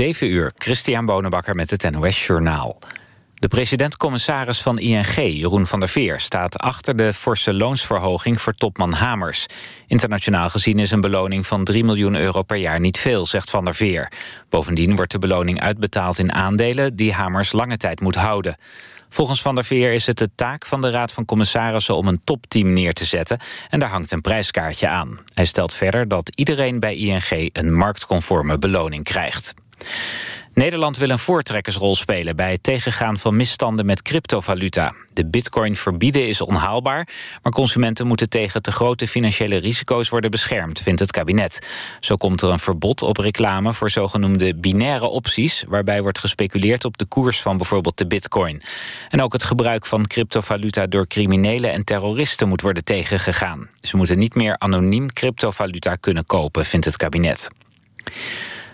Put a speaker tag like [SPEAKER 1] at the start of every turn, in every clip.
[SPEAKER 1] 7 uur, Christian Bonenbakker met het NOS Journaal. De president-commissaris van ING, Jeroen van der Veer... staat achter de forse loonsverhoging voor topman Hamers. Internationaal gezien is een beloning van 3 miljoen euro per jaar niet veel, zegt van der Veer. Bovendien wordt de beloning uitbetaald in aandelen... die Hamers lange tijd moet houden. Volgens Van der Veer is het de taak van de Raad van Commissarissen om een topteam neer te zetten en daar hangt een prijskaartje aan. Hij stelt verder dat iedereen bij ING een marktconforme beloning krijgt. Nederland wil een voortrekkersrol spelen bij het tegengaan van misstanden met cryptovaluta. De bitcoin verbieden is onhaalbaar, maar consumenten moeten tegen te grote financiële risico's worden beschermd, vindt het kabinet. Zo komt er een verbod op reclame voor zogenoemde binaire opties, waarbij wordt gespeculeerd op de koers van bijvoorbeeld de bitcoin. En ook het gebruik van cryptovaluta door criminelen en terroristen moet worden tegengegaan. Ze moeten niet meer anoniem cryptovaluta kunnen kopen, vindt het kabinet.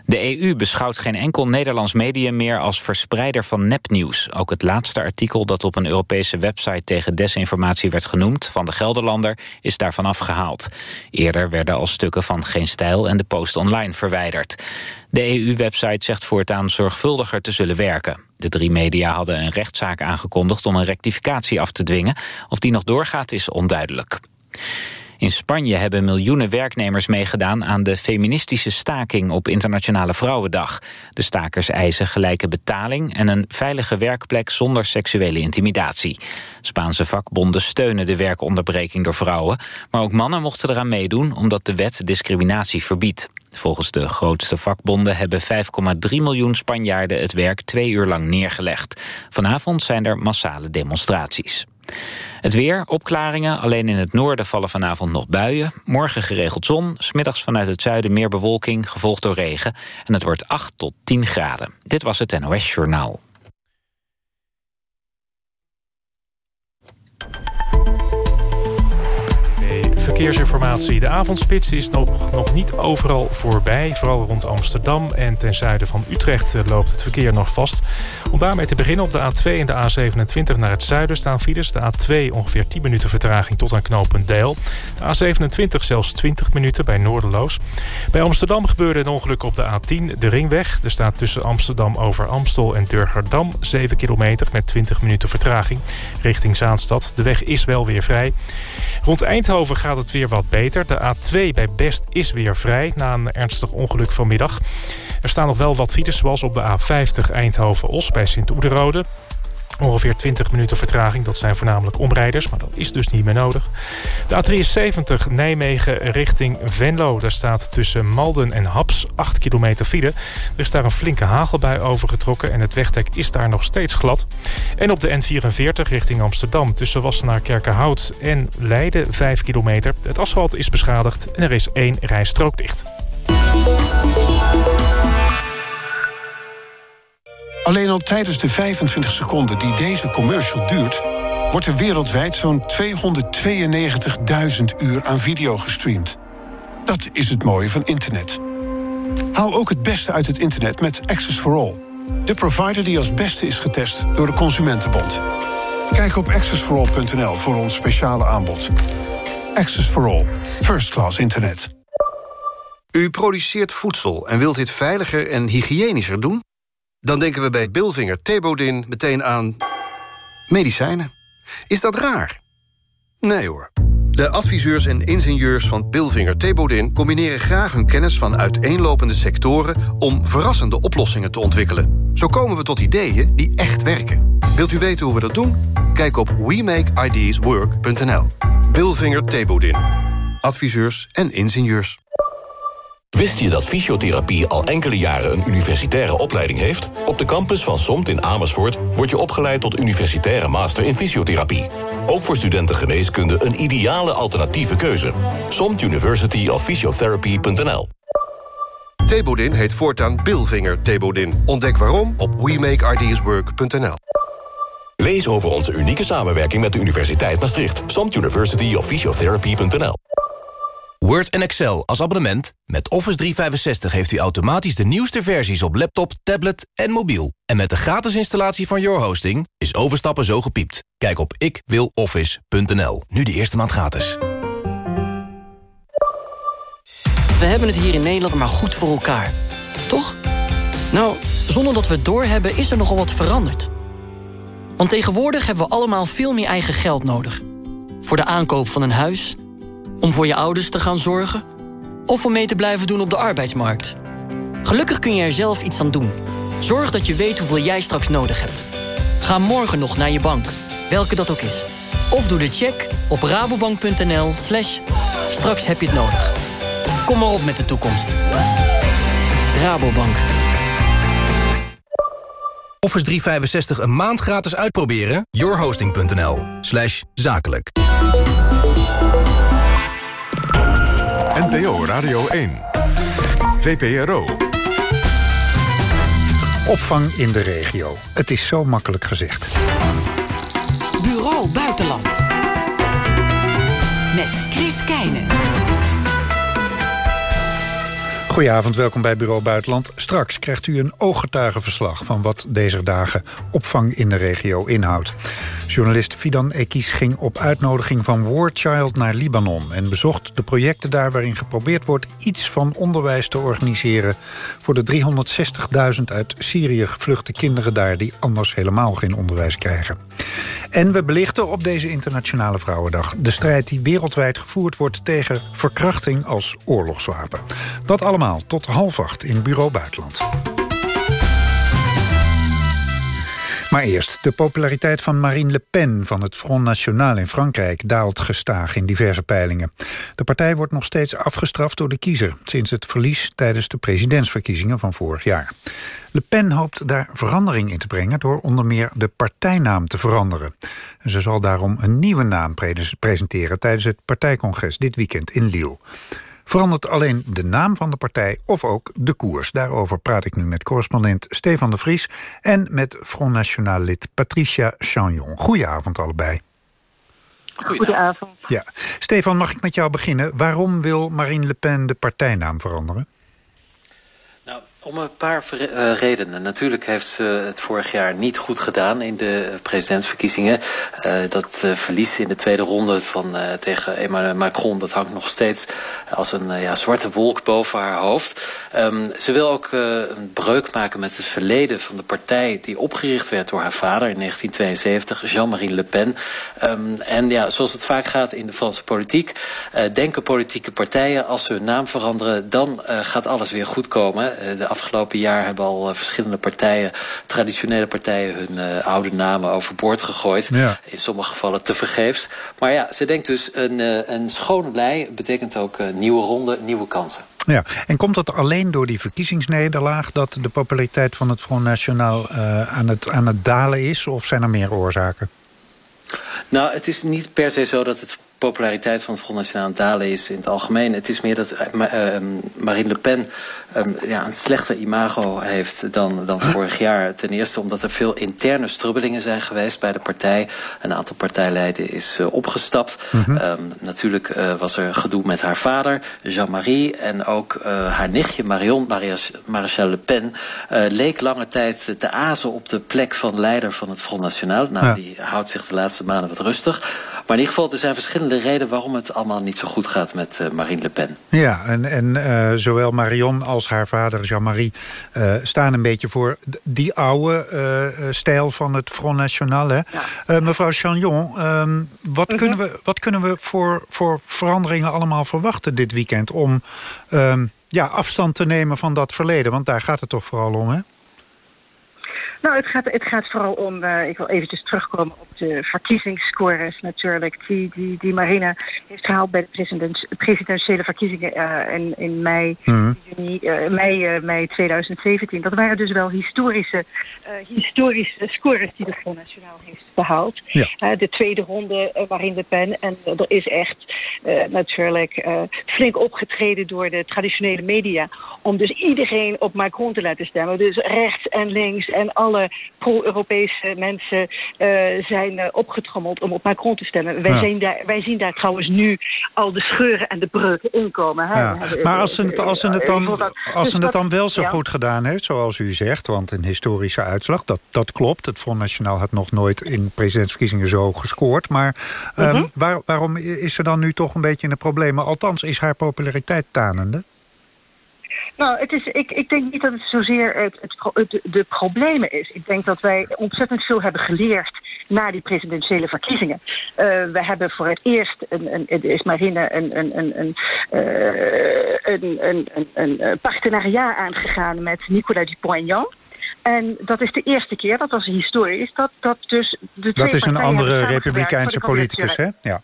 [SPEAKER 1] De EU beschouwt geen enkel Nederlands medium meer als verspreider van nepnieuws. Ook het laatste artikel dat op een Europese website tegen desinformatie werd genoemd, van de Gelderlander, is daarvan afgehaald. Eerder werden al stukken van Geen Stijl en de Post Online verwijderd. De EU-website zegt voortaan zorgvuldiger te zullen werken. De drie media hadden een rechtszaak aangekondigd om een rectificatie af te dwingen. Of die nog doorgaat is onduidelijk. In Spanje hebben miljoenen werknemers meegedaan aan de feministische staking op Internationale Vrouwendag. De stakers eisen gelijke betaling en een veilige werkplek zonder seksuele intimidatie. Spaanse vakbonden steunen de werkonderbreking door vrouwen, maar ook mannen mochten eraan meedoen omdat de wet discriminatie verbiedt. Volgens de grootste vakbonden hebben 5,3 miljoen Spanjaarden het werk twee uur lang neergelegd. Vanavond zijn er massale demonstraties. Het weer, opklaringen, alleen in het noorden vallen vanavond nog buien. Morgen geregeld zon, smiddags vanuit het zuiden meer bewolking, gevolgd door regen. En het wordt 8 tot 10 graden. Dit was het NOS Journaal.
[SPEAKER 2] Verkeersinformatie. De avondspits is nog, nog niet overal voorbij. Vooral rond Amsterdam en ten zuiden van Utrecht eh, loopt het verkeer nog vast. Om daarmee te beginnen op de A2 en de A27 naar het zuiden staan files. De A2 ongeveer 10 minuten vertraging tot aan knooppunt Deil. De A27 zelfs 20 minuten bij Noorderloos. Bij Amsterdam gebeurde een ongeluk op de A10, de ringweg. Er staat tussen Amsterdam over Amstel en Durgerdam 7 kilometer met 20 minuten vertraging richting Zaanstad. De weg is wel weer vrij. Rond Eindhoven gaat het weer wat beter. De A2 bij Best is weer vrij na een ernstig ongeluk vanmiddag. Er staan nog wel wat files zoals op de A50 Eindhoven-Os bij Sint-Oederode. Ongeveer 20 minuten vertraging, dat zijn voornamelijk omrijders, maar dat is dus niet meer nodig. De A73 Nijmegen richting Venlo. Daar staat tussen Malden en Haps 8 kilometer file. Er is daar een flinke hagelbui overgetrokken en het wegdek is daar nog steeds glad. En op de N44 richting Amsterdam tussen Wassenaar Kerkenhout en Leiden 5 kilometer. Het asfalt is beschadigd en er is één rijstrook dicht.
[SPEAKER 3] Alleen al tijdens de 25 seconden die deze commercial duurt... wordt er wereldwijd zo'n 292.000 uur aan video gestreamd. Dat is het mooie van internet. Haal ook het beste uit het internet met Access for All. De provider die als beste is getest door de Consumentenbond. Kijk op accessforall.nl voor ons speciale aanbod. Access for All. First class internet.
[SPEAKER 4] U produceert voedsel en wilt dit veiliger en hygiënischer doen? Dan denken we bij Bilvinger Thebodin meteen aan medicijnen. Is dat raar? Nee hoor. De adviseurs en ingenieurs van Bilvinger Thebodin... combineren graag hun kennis van uiteenlopende sectoren... om verrassende oplossingen te ontwikkelen. Zo komen we tot ideeën die echt werken. Wilt u weten hoe we dat doen? Kijk op WeMakeIdeasWork.nl. Bilvinger Thebodin. Adviseurs en ingenieurs.
[SPEAKER 5] Wist je dat fysiotherapie al enkele jaren een universitaire opleiding heeft? Op de campus van SOMT in Amersfoort word je opgeleid tot universitaire master in fysiotherapie. Ook voor studenten geneeskunde een ideale alternatieve keuze. SOMT University of Physiotherapy.nl
[SPEAKER 4] Thebodin heet voortaan Bilvinger Thebodin. Ontdek waarom op WeMakeIdeasWork.nl
[SPEAKER 5] Lees over onze unieke samenwerking met de Universiteit Maastricht. SOMT University of Physiotherapy.nl
[SPEAKER 6] Word en Excel als abonnement. Met Office 365 heeft u automatisch de nieuwste versies op laptop, tablet en mobiel. En met de gratis installatie van Your Hosting is overstappen zo gepiept. Kijk op ikwiloffice.nl. Nu de eerste maand gratis.
[SPEAKER 7] We hebben het hier in Nederland maar goed voor elkaar. Toch? Nou, zonder dat we het doorhebben is er nogal wat veranderd. Want tegenwoordig hebben we allemaal veel meer eigen geld nodig. Voor de aankoop van een huis, om voor je ouders te gaan zorgen... of om mee te blijven doen op de arbeidsmarkt. Gelukkig kun je er zelf iets aan doen. Zorg dat je weet hoeveel jij straks nodig hebt. Ga morgen nog naar je bank, welke dat ook is. Of doe de check op rabobank.nl slash straks heb je het nodig. Kom maar op met de toekomst. Rabobank.
[SPEAKER 6] Office 365 een maand gratis uitproberen? yourhosting.nl zakelijk.
[SPEAKER 8] NPO Radio 1. VPRO.
[SPEAKER 9] Opvang in de regio. Het is zo makkelijk gezegd.
[SPEAKER 10] Bureau Buitenland. Met Chris Keijnen.
[SPEAKER 9] Goedenavond, welkom bij Bureau Buitenland. Straks krijgt u een ooggetuigenverslag van wat deze dagen opvang in de regio inhoudt. Journalist Fidan Ekis ging op uitnodiging van War Child naar Libanon... en bezocht de projecten daar waarin geprobeerd wordt... iets van onderwijs te organiseren voor de 360.000 uit Syrië gevluchte kinderen daar... die anders helemaal geen onderwijs krijgen. En we belichten op deze Internationale Vrouwendag... de strijd die wereldwijd gevoerd wordt tegen verkrachting als oorlogswapen. Dat allemaal tot half acht in Bureau Buitenland. Maar eerst, de populariteit van Marine Le Pen van het Front National in Frankrijk daalt gestaag in diverse peilingen. De partij wordt nog steeds afgestraft door de kiezer sinds het verlies tijdens de presidentsverkiezingen van vorig jaar. Le Pen hoopt daar verandering in te brengen door onder meer de partijnaam te veranderen. Ze zal daarom een nieuwe naam presenteren tijdens het partijcongres dit weekend in Lille. Verandert alleen de naam van de partij of ook de koers? Daarover praat ik nu met correspondent Stefan de Vries... en met Front National lid Patricia Chagnon. Goedenavond allebei.
[SPEAKER 11] Goedenavond.
[SPEAKER 9] Ja. Stefan, mag ik met jou beginnen? Waarom wil Marine Le Pen de partijnaam veranderen?
[SPEAKER 11] Om een paar uh, redenen. Natuurlijk heeft ze het vorig jaar niet goed gedaan in de presidentsverkiezingen. Uh, dat uh, verlies in de tweede ronde van, tegen Emmanuel Macron... dat hangt nog steeds als een ja, zwarte wolk boven haar hoofd. Um, ze wil ook een breuk maken met het verleden van de partij... die opgericht werd door haar vader in 1972, Jean-Marie Le Pen. Um, en ja, zoals het vaak gaat in de Franse politiek... denken politieke partijen als ze hun naam veranderen... dan gaat alles weer goed komen. Afgelopen jaar hebben al uh, verschillende partijen, traditionele partijen, hun uh, oude namen overboord gegooid. Ja. In sommige gevallen te vergeefs. Maar ja, ze denkt dus een, uh, een schone lei betekent ook nieuwe ronde, nieuwe kansen.
[SPEAKER 9] Ja, en komt dat alleen door die verkiezingsnederlaag... dat de populariteit van het Front National aan, het, aan het dalen is? Of zijn er meer oorzaken?
[SPEAKER 11] Nou, het is niet per se zo dat het populariteit van het Front National dalen is in het algemeen. Het is meer dat uh, Marine Le Pen um, ja, een slechter imago heeft dan, dan vorig jaar. Ten eerste omdat er veel interne strubbelingen zijn geweest bij de partij. Een aantal partijleiden is uh, opgestapt. Mm -hmm. um, natuurlijk uh, was er gedoe met haar vader, Jean-Marie... en ook haar nichtje Marion Maréchal Le Pen... leek lange tijd te azen op de plek van leider van het Front National. Nou, ja. die houdt zich de laatste maanden wat rustig. Maar in ieder geval, er zijn verschillende redenen... waarom het allemaal niet zo goed gaat met uh, Marine Le Pen.
[SPEAKER 9] Ja, en, en uh, zowel Marion als haar vader Jean-Marie... Uh, staan een beetje voor die oude stijl van het Front National. Hè? Ja. mevrouw Chagnon, um, wat, mm -hmm. kunnen we, wat kunnen we voor, voor veranderingen allemaal verwachten dit weekend... om um, ja, afstand te nemen van dat verleden? Want daar gaat het toch vooral om, hè?
[SPEAKER 12] Nou, het gaat, het gaat vooral om, uh, ik wil eventjes terugkomen op de verkiezingsscores natuurlijk. Die, die, die Marina heeft gehaald bij de president, presidentiële verkiezingen uh, in, in mei, mm. juni, uh, mei, mei 2017. Dat waren dus wel historische, historische scores die de Front National heeft behaald. Ja. de tweede ronde Marine Le Pen. En er is echt natuurlijk flink opgetreden door de traditionele media. Om dus iedereen op Macron te laten stemmen. Dus rechts en links en alle pro-Europese mensen uh, zijn opgetrommeld om op Macron te stemmen. Wij, ja. daar, wij zien daar trouwens nu al de scheuren en de breuken inkomen. Hè?
[SPEAKER 9] Ja. Maar als ze het, als ze het dan, als ze het dan wel zo goed gedaan heeft, zoals u zegt... want een historische uitslag, dat, dat klopt. Het Front National had nog nooit in presidentsverkiezingen zo gescoord. Maar um, -hmm. waar, waarom is ze dan nu toch een beetje in de problemen? Althans, is haar populariteit tanende?
[SPEAKER 12] Nou, het is, ik, ik denk niet dat het zozeer het, het, de, de problemen is. Ik denk dat wij ontzettend veel hebben geleerd na die presidentiële verkiezingen. Uh, we hebben voor het eerst, een, een, is Marine een, een, een, een, uh, een, een, een, een partenariaat aangegaan met Nicolas Dupont-Aignan. En dat is de eerste keer, dat was historisch, dat, dat dus de
[SPEAKER 9] Dat is een andere republikeinse politicus, hè? Ja.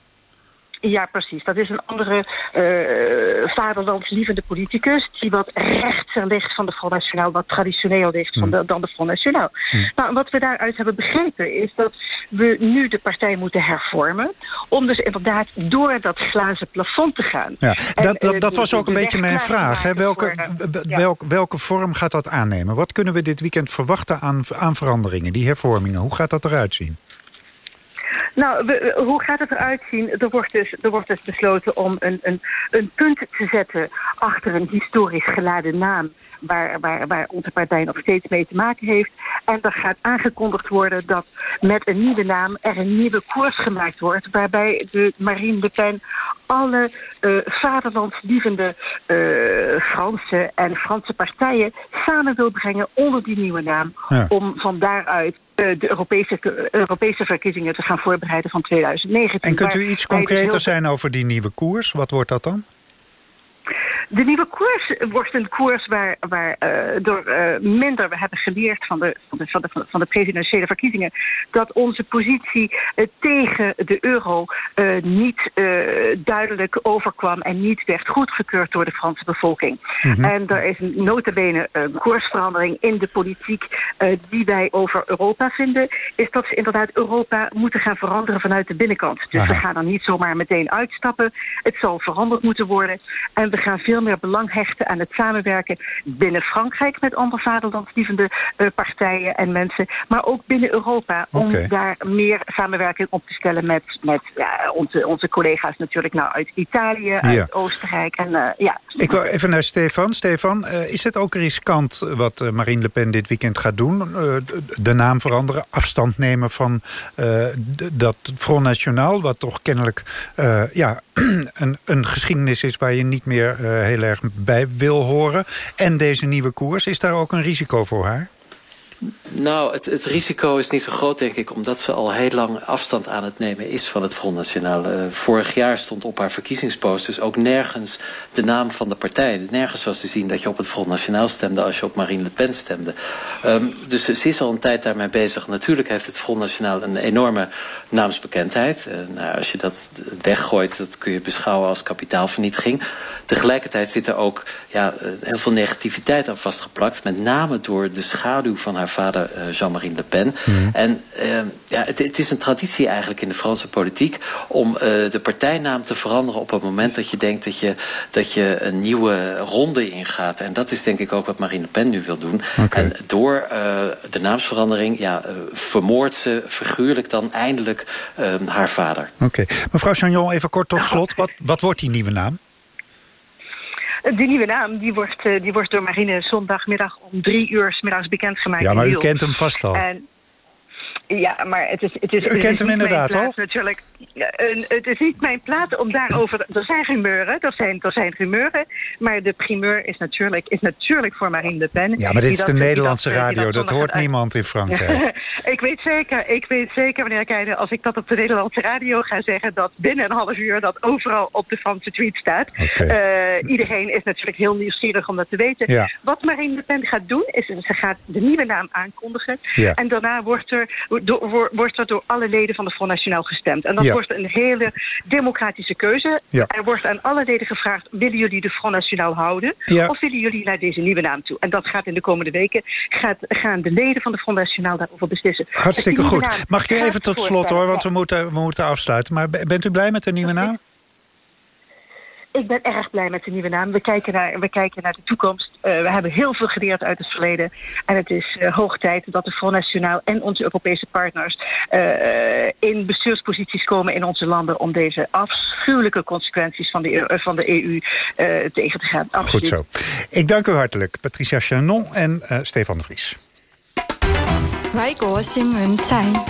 [SPEAKER 12] Ja, precies. Dat is een andere uh, vaderlandslievende politicus... die wat rechter ligt van de Front National, wat traditioneel ligt van de, dan de Front National. Nou, wat we daaruit hebben begrepen is dat we nu de partij moeten hervormen... om dus inderdaad door dat glazen plafond te gaan.
[SPEAKER 9] Ja, dat, dat, dat was ook een beetje mijn vraag. Hè? Welke, welke, welke vorm gaat dat aannemen? Wat kunnen we dit weekend verwachten aan, aan veranderingen, die hervormingen? Hoe gaat dat eruit zien?
[SPEAKER 12] Nou, we, hoe gaat het eruit zien? Er wordt dus, er wordt dus besloten om een, een, een punt te zetten achter een historisch geladen naam. Waar, waar, waar onze partij nog steeds mee te maken heeft. En er gaat aangekondigd worden dat met een nieuwe naam er een nieuwe koers gemaakt wordt. Waarbij de Marine Le Pen alle uh, vaderlandslievende uh, Franse en Franse partijen samen wil brengen onder die nieuwe naam. Ja. Om van daaruit de Europese, Europese verkiezingen te gaan voorbereiden van 2019.
[SPEAKER 9] En kunt u iets concreter zijn over die nieuwe koers? Wat wordt dat dan?
[SPEAKER 12] De nieuwe koers wordt een koers waar, waar uh, door uh, minder we hebben geleerd van de, van, de, van, de, van de presidentiële verkiezingen... dat onze positie uh, tegen de euro niet duidelijk overkwam... en niet werd goedgekeurd door de Franse bevolking. Mm -hmm. En er is een notabene een koersverandering in de politiek... die wij over Europa vinden... is dat ze inderdaad Europa moeten gaan veranderen vanuit de binnenkant. Dus Aha. we gaan er niet zomaar meteen uitstappen. Het zal veranderd moeten worden. En we gaan veel meer belang hechten aan het samenwerken binnen Frankrijk met andere vaderlandslievende uh, partijen en mensen, maar ook binnen Europa om okay. daar meer samenwerking op te stellen met, met ja, onze, onze collega's natuurlijk nou, uit Italië, uit. Oostenrijk. En, uh, ja.
[SPEAKER 9] Ik wil even naar Stefan. Stefan, uh, is het ook riskant wat Marine Le Pen dit weekend gaat doen? de naam veranderen, afstand nemen van dat Front National, wat toch kennelijk ja, een, een geschiedenis is waar je niet meer uh, heel erg bij wil horen. En deze nieuwe koers, is daar ook een risico voor haar?
[SPEAKER 11] Nou, het, het, risico is niet zo groot, denk ik... omdat ze al heel lang afstand aan het nemen is van het Front National. Uh, vorig jaar stond op haar verkiezingsposters ook nergens de naam van de partij. Nergens was te zien dat je op het Front National stemde... als je op Marine Le Pen stemde. Um, dus ze is al een tijd daarmee bezig. Natuurlijk heeft het Front National een enorme naamsbekendheid. Uh, nou, als je dat weggooit, dat kun je beschouwen als kapitaalvernietiging. Tegelijkertijd zit er ook ja, heel veel negativiteit aan vastgeplakt. Met name door de schaduw van haar vader uh, Jean-Marie Le Pen. Mm. En uh, ja, het, het, is een traditie eigenlijk in de Franse politiek... om uh, de partijnaam te veranderen op het moment dat je denkt... dat je, dat je een nieuwe ronde ingaat. En dat is denk ik ook wat Marine Le Pen nu wil doen. Okay. En door de naamsverandering ja, vermoordt ze figuurlijk dan eindelijk haar vader.
[SPEAKER 9] Oké. Okay. Mevrouw Chagnon, even kort tot slot. Wat, wat wordt die nieuwe naam?
[SPEAKER 12] Die nieuwe naam die wordt, die wordt door Marine zondagmiddag om drie uur s middags bekendgemaakt.
[SPEAKER 9] Ja, maar u kent hem vast al. En,
[SPEAKER 12] ja, maar het is... Het is
[SPEAKER 9] u kent hem inderdaad al?
[SPEAKER 12] Natuurlijk. Uh, het is niet mijn plaats om daarover... Er zijn rumeuren, er zijn, er zijn rumeuren. Maar de primeur is natuurlijk, is natuurlijk voor Marine Le Pen.
[SPEAKER 9] Ja, maar dit is de Nederlandse dat, radio. Dat, dat hoort niemand in Frankrijk.
[SPEAKER 12] ik weet zeker, ik weet zeker, meneer Keijden... als ik dat op de Nederlandse radio ga zeggen... dat binnen een half uur dat overal op de Franse tweet staat. Okay. Uh, iedereen is natuurlijk heel nieuwsgierig om dat te weten. Ja. Wat Marine Le Pen gaat doen, is ze gaat de nieuwe naam aankondigen. Ja. En daarna wordt er, wordt er door alle leden van de Front National gestemd. En dat ja. wordt een hele democratische keuze. Ja. Er wordt aan alle leden gevraagd... willen jullie de Front National houden? Ja. Of willen jullie naar deze nieuwe naam toe? En dat gaat in de komende weken... Gaat, gaan de leden van de Front National daarover beslissen.
[SPEAKER 9] Hartstikke goed. Mag ik even tot slot hoor, want we moeten, we moeten afsluiten. Maar bent u blij met de nieuwe naam?
[SPEAKER 12] Ik ben erg blij met de nieuwe naam. We kijken naar, we kijken naar de toekomst. Uh, we hebben heel veel geleerd uit het verleden. En het is uh, hoog tijd dat de Front National en onze Europese partners... Uh, in bestuursposities komen in onze landen... om deze afschuwelijke consequenties van de, van de EU tegen te gaan.
[SPEAKER 9] Absoluut. Goed zo. Ik dank u hartelijk, Patricia Chanon en Stefan de Vries.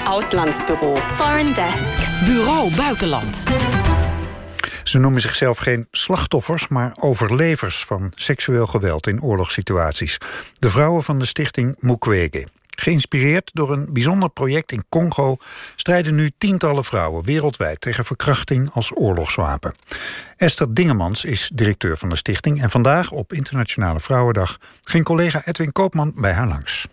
[SPEAKER 10] Auslandsbureau. Foreign Desk. Bureau Buitenland.
[SPEAKER 9] Ze noemen zichzelf geen slachtoffers, maar overlevers van seksueel geweld in oorlogssituaties. De vrouwen van de stichting Mukwege. Geïnspireerd door een bijzonder project in Congo... strijden nu tientallen vrouwen wereldwijd tegen verkrachting als oorlogswapen. Esther Dingemans is directeur van de stichting... en vandaag, op Internationale Vrouwendag, ging collega Edwin Koopman bij haar langs.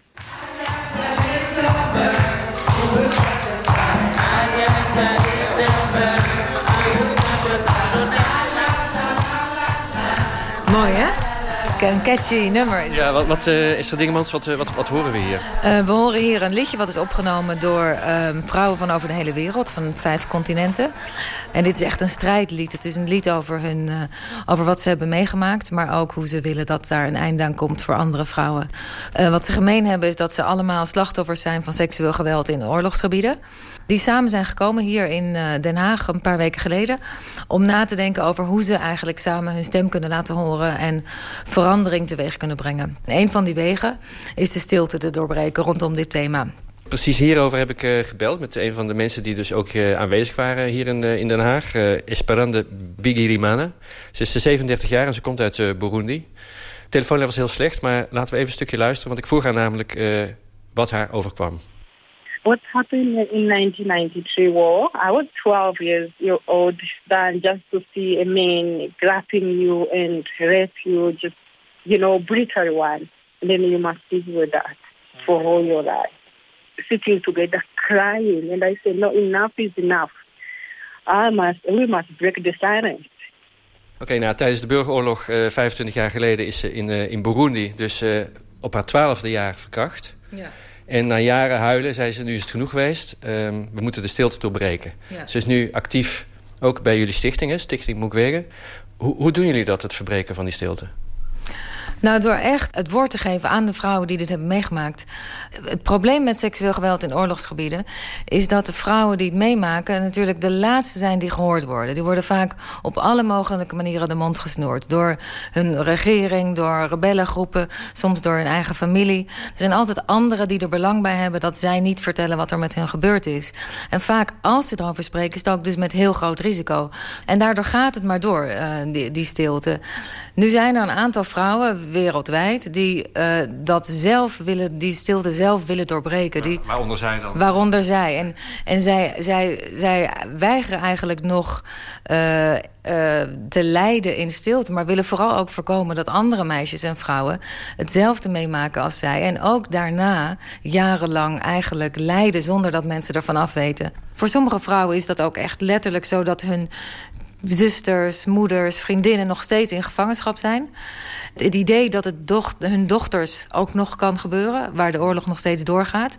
[SPEAKER 13] Mooi, hè? Een catchy nummer. Is
[SPEAKER 14] ja, wat, wat uh, is er Dingemans? Wat, uh, wat, wat horen we hier?
[SPEAKER 13] Uh, we horen hier een liedje wat is opgenomen door ehm, vrouwen van over de hele wereld, van vijf continenten. En dit is echt een strijdlied. Het is een lied over, hun, over wat ze hebben meegemaakt, maar ook hoe ze willen dat daar een einde aan komt voor andere vrouwen. wat ze gemeen hebben is dat ze allemaal slachtoffers zijn van seksueel geweld in oorlogsgebieden die samen zijn gekomen hier in eh, Den Haag een paar weken geleden. Om na te denken over hoe ze eigenlijk samen hun stem kunnen laten horen. En verandering teweeg kunnen brengen. En een van die wegen is de stilte te doorbreken rondom dit thema.
[SPEAKER 14] Precies hierover heb ik uh, gebeld met een van de mensen die dus ook uh, aanwezig waren hier in, in Den Haag. Esperande Bigirimana. Ze is 37 jaar en ze komt uit Burundi. De was heel slecht, maar laten we even een stukje luisteren. Want ik vroeg haar namelijk wat haar overkwam.
[SPEAKER 15] What happened in 1993 war, I was 12 years old, then just to see a man grabbing you and rape you, just, you know, brutal one. And then you must live with that for all your life. Sitting together, crying. And I said, no, enough is enough. I must, we must break the silence.
[SPEAKER 14] Oké, okay, nou, tijdens de burgeroorlog uh, 25 jaar geleden is ze in, uh, in Burundi dus uh, op haar twaalfde jaar verkracht. Ja. En na jaren huilen zei ze, nu is het genoeg geweest. Um, we moeten de stilte doorbreken. Ja. Ze is nu actief, ook bij jullie stichtingen, Stichting Mukwege. Hoe, hoe doen jullie dat, het verbreken van die stilte?
[SPEAKER 13] Nou, door echt het woord te geven aan de vrouwen die dit hebben meegemaakt. Het probleem met seksueel geweld in oorlogsgebieden... is dat de vrouwen die het meemaken natuurlijk de laatste zijn die gehoord worden. Die worden vaak op alle mogelijke manieren de mond gesnoerd. Door hun regering, door rebellengroepen, soms door hun eigen familie. Er zijn altijd anderen die er belang bij hebben... dat zij niet vertellen wat er met hen gebeurd is. En vaak, als ze erover spreken, is het ook dus met heel groot risico. En daardoor gaat het maar door, die, die stilte. Nu zijn er een aantal vrouwen wereldwijd die uh, dat zelf willen, die stilte zelf willen doorbreken. Die,
[SPEAKER 14] waaronder zij dan?
[SPEAKER 13] Waaronder zij. En, en zij, zij, zij weigeren eigenlijk nog uh, uh, te lijden in stilte, maar willen vooral ook voorkomen dat andere meisjes en vrouwen hetzelfde meemaken als zij. En ook daarna jarenlang eigenlijk lijden zonder dat mensen ervan afweten. Voor sommige vrouwen is dat ook echt letterlijk zo dat hun zusters, moeders, vriendinnen nog steeds in gevangenschap zijn. Het idee dat het doch, hun dochters ook nog kan gebeuren... waar de oorlog nog steeds doorgaat.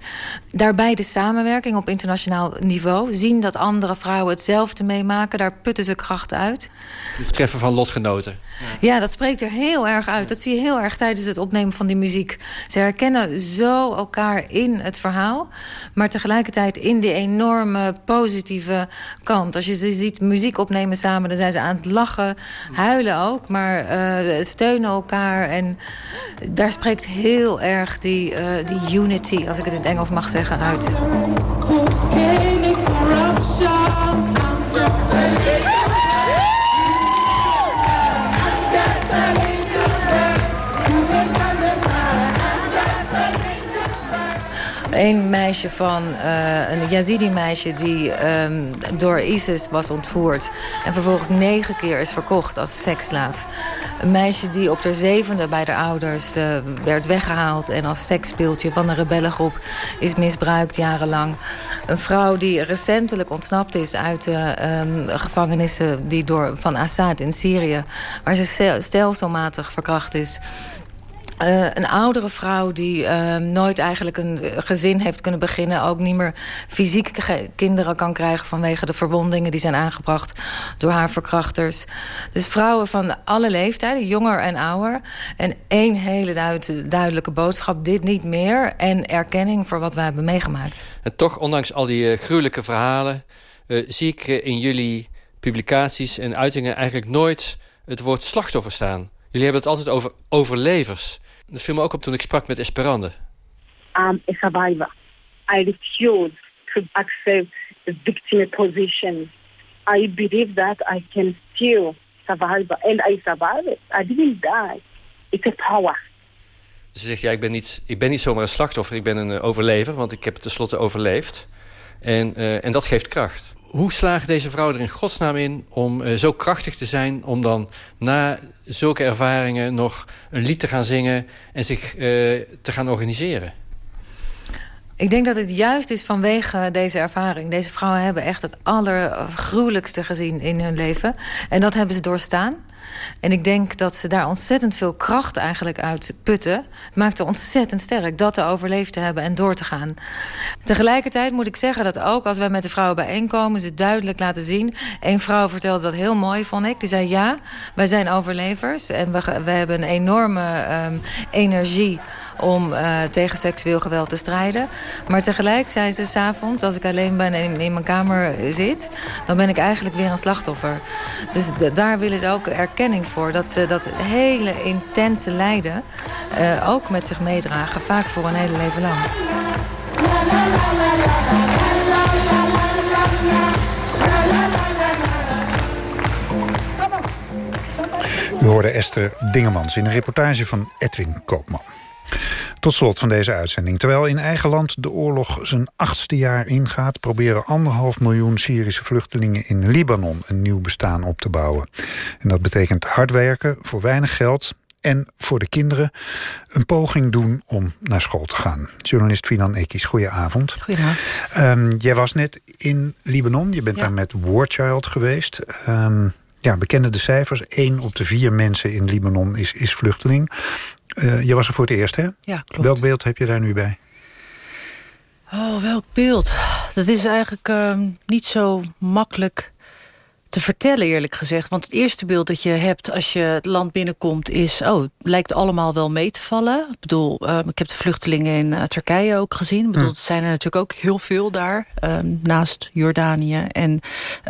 [SPEAKER 13] Daarbij de samenwerking op internationaal niveau. Zien dat andere vrouwen hetzelfde meemaken. Daar putten ze krachten uit.
[SPEAKER 14] Het treffen van lotgenoten.
[SPEAKER 13] Ja, dat spreekt er heel erg uit. Dat zie je heel erg tijdens het opnemen van die muziek. Ze herkennen zo elkaar in het verhaal. Maar tegelijkertijd in die enorme positieve kant. Als je ze ziet muziek opnemen samen, dan zijn ze aan het lachen. Huilen ook, maar uh, steunen elkaar. En daar spreekt heel erg die, uh, die unity, als ik het in het Engels mag zeggen, uit. Een meisje van uh, een Yazidi-meisje die um, door ISIS was ontvoerd... en vervolgens negen keer is verkocht als seksslaaf. Een meisje die op de zevende bij de ouders uh, werd weggehaald... en als seksspeeltje van een rebellengroep is misbruikt jarenlang. Een vrouw die recentelijk ontsnapt is uit de um, gevangenissen... Die door, van Assad in Syrië, waar ze stelselmatig verkracht is... Uh, een oudere vrouw die uh, nooit eigenlijk een gezin heeft kunnen beginnen... ook niet meer fysiek kinderen kan krijgen... vanwege de verwondingen die zijn aangebracht door haar verkrachters. Dus vrouwen van alle leeftijden, jonger en ouder. En één hele duid duidelijke boodschap, dit niet meer. En erkenning voor wat we hebben meegemaakt.
[SPEAKER 14] En toch, ondanks al die uh, gruwelijke verhalen... zie ik in jullie publicaties en uitingen eigenlijk nooit het woord slachtoffer staan... Jullie hebben het altijd over overlevers. Dat viel me ook op toen ik sprak met Esperande.
[SPEAKER 15] I'm a survivor. I refuse to accept the victim position. I believe that I can still survivor. And I survived. I didn't die. It's a power.
[SPEAKER 14] Ze zegt, ja, ik ben, niet, ik ben niet zomaar een slachtoffer, ik ben een uh, overlever, want ik heb tenslotte overleefd. En, uh, en dat geeft kracht. Hoe slaagt deze vrouw er in godsnaam in om uh, zo krachtig te zijn... om dan na zulke ervaringen nog een lied te gaan zingen... en zich te gaan organiseren?
[SPEAKER 13] Ik denk dat het juist is vanwege deze ervaring. Deze vrouwen hebben echt het allergruwelijkste gezien in hun leven. En dat hebben ze doorstaan. En ik denk dat ze daar ontzettend veel kracht eigenlijk uit putten. Het maakt ze ontzettend sterk dat te overleefd te hebben en door te gaan. Tegelijkertijd moet ik zeggen dat ook als wij met de vrouwen bijeenkomen... ze duidelijk laten zien. Eén vrouw vertelde dat heel mooi, vond ik. Die zei ja, wij zijn overlevers en we, we hebben een enorme um, energie om uh, tegen seksueel geweld te strijden. Maar tegelijk zei ze s'avonds, als ik alleen ben in, mijn kamer zit... dan ben ik eigenlijk weer een slachtoffer. Dus daar willen ze ook erkenning voor. Dat ze dat hele intense lijden uh, ook met zich meedragen. Vaak voor een hele leven lang.
[SPEAKER 9] U hoorde Esther Dingemans in een reportage van Edwin Koopman. Tot slot van deze uitzending. Terwijl in eigen land de oorlog zijn achtste jaar ingaat... proberen anderhalf miljoen Syrische vluchtelingen in Libanon... een nieuw bestaan op te bouwen. En dat betekent hard werken voor weinig geld... en voor de kinderen een poging doen om naar school te gaan. Journalist Finan Ekis, goedenavond.
[SPEAKER 16] Goedenavond.
[SPEAKER 9] Um, jij was net in Libanon. Je bent
[SPEAKER 16] ja.
[SPEAKER 9] daar met Warchild geweest... Um, ja, we kennen de cijfers. Eén op de vier mensen in Libanon is, is vluchteling. Uh, je was er voor het eerst, hè?
[SPEAKER 16] Ja, klopt.
[SPEAKER 9] Welk beeld heb je daar nu bij?
[SPEAKER 16] Oh, welk beeld? Dat is eigenlijk uh, niet zo makkelijk te vertellen, eerlijk gezegd. Want het eerste beeld dat je hebt als je het land binnenkomt... is, oh, het lijkt allemaal wel mee te vallen. Ik bedoel, uh, ik heb de vluchtelingen in uh, Turkije ook gezien. Ik bedoel, hm. er zijn er natuurlijk ook heel veel daar. Uh, naast Jordanië en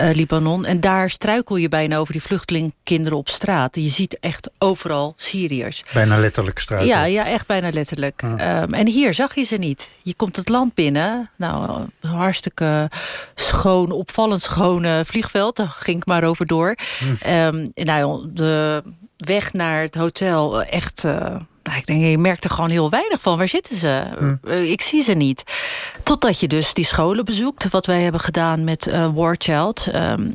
[SPEAKER 16] uh, Libanon. En daar struikel je bijna over die vluchtelingkinderen op straat. Je ziet echt overal Syriërs.
[SPEAKER 9] Bijna letterlijk struikel.
[SPEAKER 16] Ja, ja echt bijna letterlijk. Hm. Um, en hier zag je ze niet. Je komt het land binnen. Nou, hartstikke schoon, opvallend schone vliegveld ging ik maar over door. Hm. Um, nou, de weg naar het hotel echt... Uh, nou, ik denk, je merkt er gewoon heel weinig van. Waar zitten ze? Hm. Uh, ik zie ze niet. Totdat je dus die scholen bezoekt. Wat wij hebben gedaan met uh, Warchild. Um,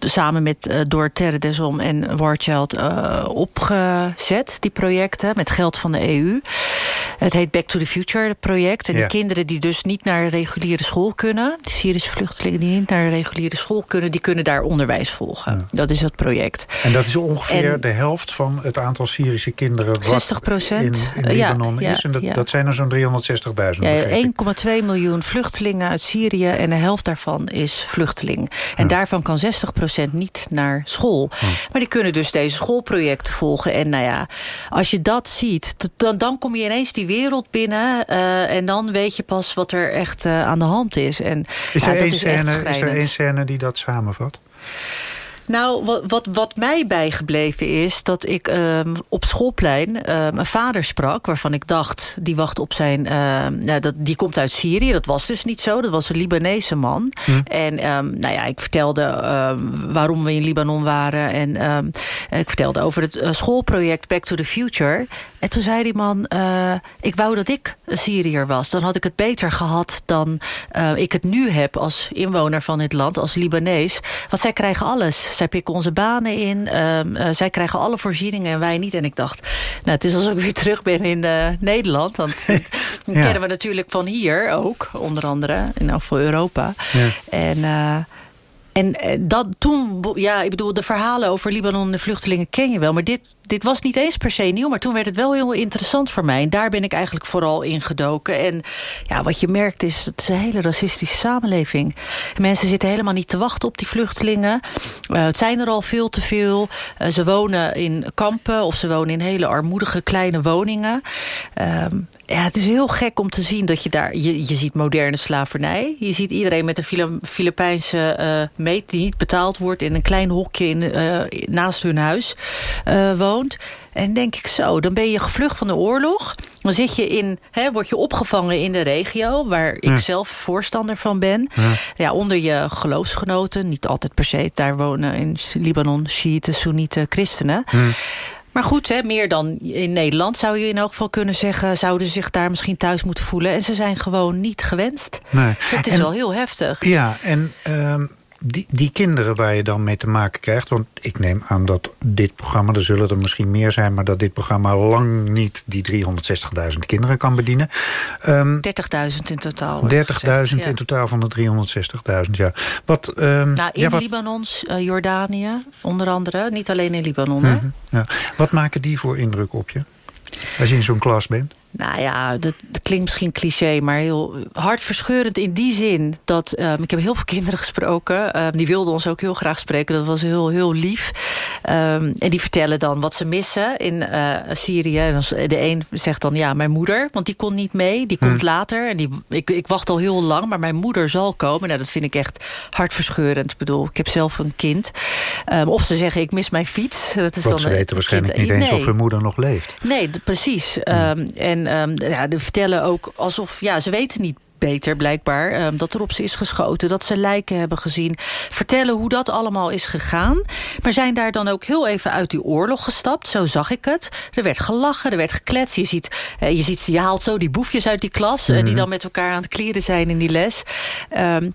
[SPEAKER 16] samen met uh, Door Terre Desom en Warchild opgezet. Die projecten met geld van de EU. Het heet Back to the Future project. En ja. de kinderen die dus niet naar reguliere school kunnen. De Syrische vluchtelingen die niet naar reguliere school kunnen. Die kunnen daar onderwijs volgen. Ja. Dat is het project.
[SPEAKER 9] En dat is ongeveer en, de helft van het aantal Syrische kinderen.
[SPEAKER 16] 60 procent.
[SPEAKER 9] In, in Libanon ja, is. En dat,
[SPEAKER 16] ja.
[SPEAKER 9] dat zijn er zo'n 360.000.
[SPEAKER 16] Ja, 1,2 miljoen vluchtelingen uit Syrië. En de helft daarvan is vluchteling. En daarvan kan 60 procent niet naar school. Maar die kunnen dus deze schoolprojecten volgen. En nou ja, als je dat ziet, dan, dan kom je ineens die wereld binnen. Uh, en dan weet je pas wat er echt uh, aan de hand is. En,
[SPEAKER 9] is, er
[SPEAKER 16] dat
[SPEAKER 9] is,
[SPEAKER 16] echt
[SPEAKER 9] scène, is er één scène die dat samenvat?
[SPEAKER 16] Nou, wat, wat, wat, mij bijgebleven is dat ik um, op schoolplein um, een vader sprak... waarvan ik dacht, die wacht op zijn... Um, nou, dat, die komt uit Syrië, dat was dus niet zo. Dat was een Libanese man. Hm. En nou ja, ik vertelde waarom we in Libanon waren. En ik vertelde over het uh, schoolproject Back to the Future. En toen zei die man, uh, ik wou dat ik een Syriër was. Dan had ik het beter gehad dan uh, ik het nu heb als inwoner van dit land, als Libanees. Want zij krijgen alles. Zij pikken onze banen in. Uh, uh, zij krijgen alle voorzieningen en wij niet. En ik dacht, nou, het is alsof ik weer terug ben in Nederland. Want ja. kennen we natuurlijk van hier ook, onder andere. In elk geval Europa. Ja. En... En dat toen, ja, ik bedoel, de verhalen over Libanon en de vluchtelingen ken je wel. Maar dit, dit was niet eens per se nieuw, maar toen werd het wel heel interessant voor mij. En daar ben ik eigenlijk vooral in gedoken. En ja, wat je merkt is, het is een hele racistische samenleving. En mensen zitten helemaal niet te wachten op die vluchtelingen. Uh, het zijn er al veel te veel. Uh, ze wonen in kampen of ze wonen in hele armoedige kleine woningen. Uh, ja, het is heel gek om te zien dat je daar... Je, je ziet moderne slavernij. Je ziet iedereen met een Filipijnse uh, meet die niet betaald wordt... in een klein hokje in, naast hun huis wonen En denk ik zo, dan ben je gevlucht van de oorlog. Dan zit je in, hè, word je opgevangen in de regio... waar ik zelf voorstander van ben. Ja. onder je geloofsgenoten. Niet altijd per se. Daar wonen in Libanon Shiiten, Soenieten, christenen. Maar goed, hè, meer dan in Nederland zou je in elk geval kunnen zeggen... zouden ze zich daar misschien thuis moeten voelen. En ze zijn gewoon niet gewenst. Nee. Het is wel heel heftig.
[SPEAKER 9] Ja, en... Ehm, die, die kinderen waar je dan mee te maken krijgt... want ik neem aan dat dit programma, er zullen er misschien meer zijn... maar dat dit programma lang niet die 360.000 kinderen kan bedienen.
[SPEAKER 16] Um, 30.000 in totaal 30.000
[SPEAKER 9] in totaal van de 360.000, ja. Wat, um,
[SPEAKER 16] nou, in
[SPEAKER 9] ja,
[SPEAKER 16] wat... Libanon, uh, Jordanië, onder andere. Niet alleen in Libanon, mm -hmm,
[SPEAKER 9] ja. Wat maken die voor indruk op je? Als je in zo'n klas bent?
[SPEAKER 16] Nou ja, dat, klinkt misschien cliché, maar heel hartverscheurend in die zin dat um, ik heb heel veel kinderen gesproken. Um, die wilden ons ook heel graag spreken. Dat was heel, heel lief. Um, en die vertellen dan wat ze missen in uh, Syrië. En de een zegt dan ja, mijn moeder, want die kon niet mee. Die komt hmm. later. En die, ik, ik wacht al heel lang, maar mijn moeder zal komen. Nou, dat vind ik echt hartverscheurend. Ik bedoel, ik heb zelf een kind. of ze zeggen ik mis mijn fiets. Dat is
[SPEAKER 9] want
[SPEAKER 16] dan
[SPEAKER 9] ze weten waarschijnlijk niet eens of hun moeder nog leeft.
[SPEAKER 16] Nee, precies. Hmm. en um, ja, de vertellen ook alsof... Ja, ze weten niet beter blijkbaar. Um, dat er op ze is geschoten, dat ze lijken hebben gezien. Vertellen hoe dat allemaal is gegaan. Maar zijn daar dan ook heel even uit die oorlog gestapt. Zo zag ik het. Er werd gelachen, er werd gekletst. Je ziet, uh, je, ziet, je haalt zo die boefjes uit die klas... Uh, die dan met elkaar aan het kleren zijn in die les. Um,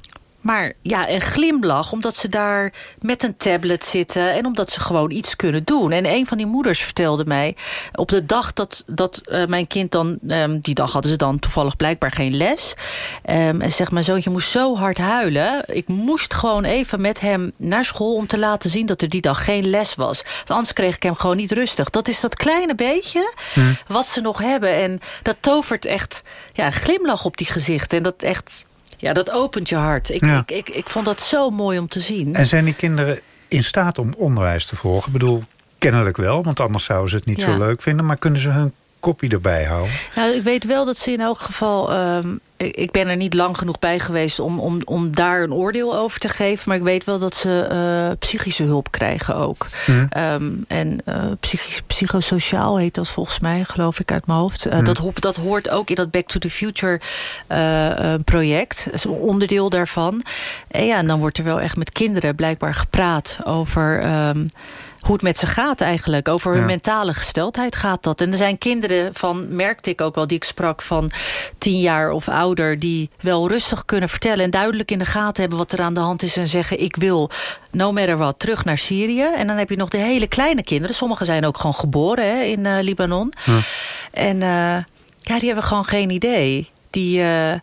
[SPEAKER 16] maar ja, een glimlach, omdat ze daar met een tablet zitten... en omdat ze gewoon iets kunnen doen. En een van die moeders vertelde mij... op de dag dat, dat uh, mijn kind dan... Um, die dag hadden ze dan toevallig blijkbaar geen les. Um, en zegt, mijn zoontje moest zo hard huilen. Ik moest gewoon even met hem naar school... om te laten zien dat er die dag geen les was. Want anders kreeg ik hem gewoon niet rustig. Dat is dat kleine beetje hm. wat ze nog hebben. En dat tovert echt ja, een glimlach op die gezichten. En dat echt ja, dat opent je hart. Ik, ik, ik, ik vond dat zo mooi om te zien.
[SPEAKER 9] En zijn die kinderen in staat om onderwijs te volgen? Ik bedoel, kennelijk wel, want anders zouden ze het niet zo leuk vinden. Maar kunnen ze hun kopie erbij houden?
[SPEAKER 16] Nou, ik weet wel dat ze in elk geval um, ik ben er niet lang genoeg bij geweest om, om, om daar een oordeel over te geven. Maar ik weet wel dat ze uh, psychische hulp krijgen ook. Mm. Um, en uh, psych psychosociaal heet dat volgens mij, geloof ik uit mijn hoofd. Uh, mm. dat, dat hoort ook in dat Back to the Future project. Dat is een onderdeel daarvan. En ja, en dan wordt er wel echt met kinderen blijkbaar gepraat over... Um, hoe het met ze gaat eigenlijk. Over hun mentale gesteldheid gaat dat. En er zijn kinderen van, merkte ik ook wel, die ik sprak van tien jaar of ouder... die wel rustig kunnen vertellen en duidelijk in de gaten hebben wat er aan de hand is... en zeggen ik wil, no matter what, terug naar Syrië. En dan heb je nog de hele kleine kinderen. Sommigen zijn ook gewoon geboren hè, in uh, Libanon. Ja. En uh, ja, die hebben gewoon geen idee. Die... Uh,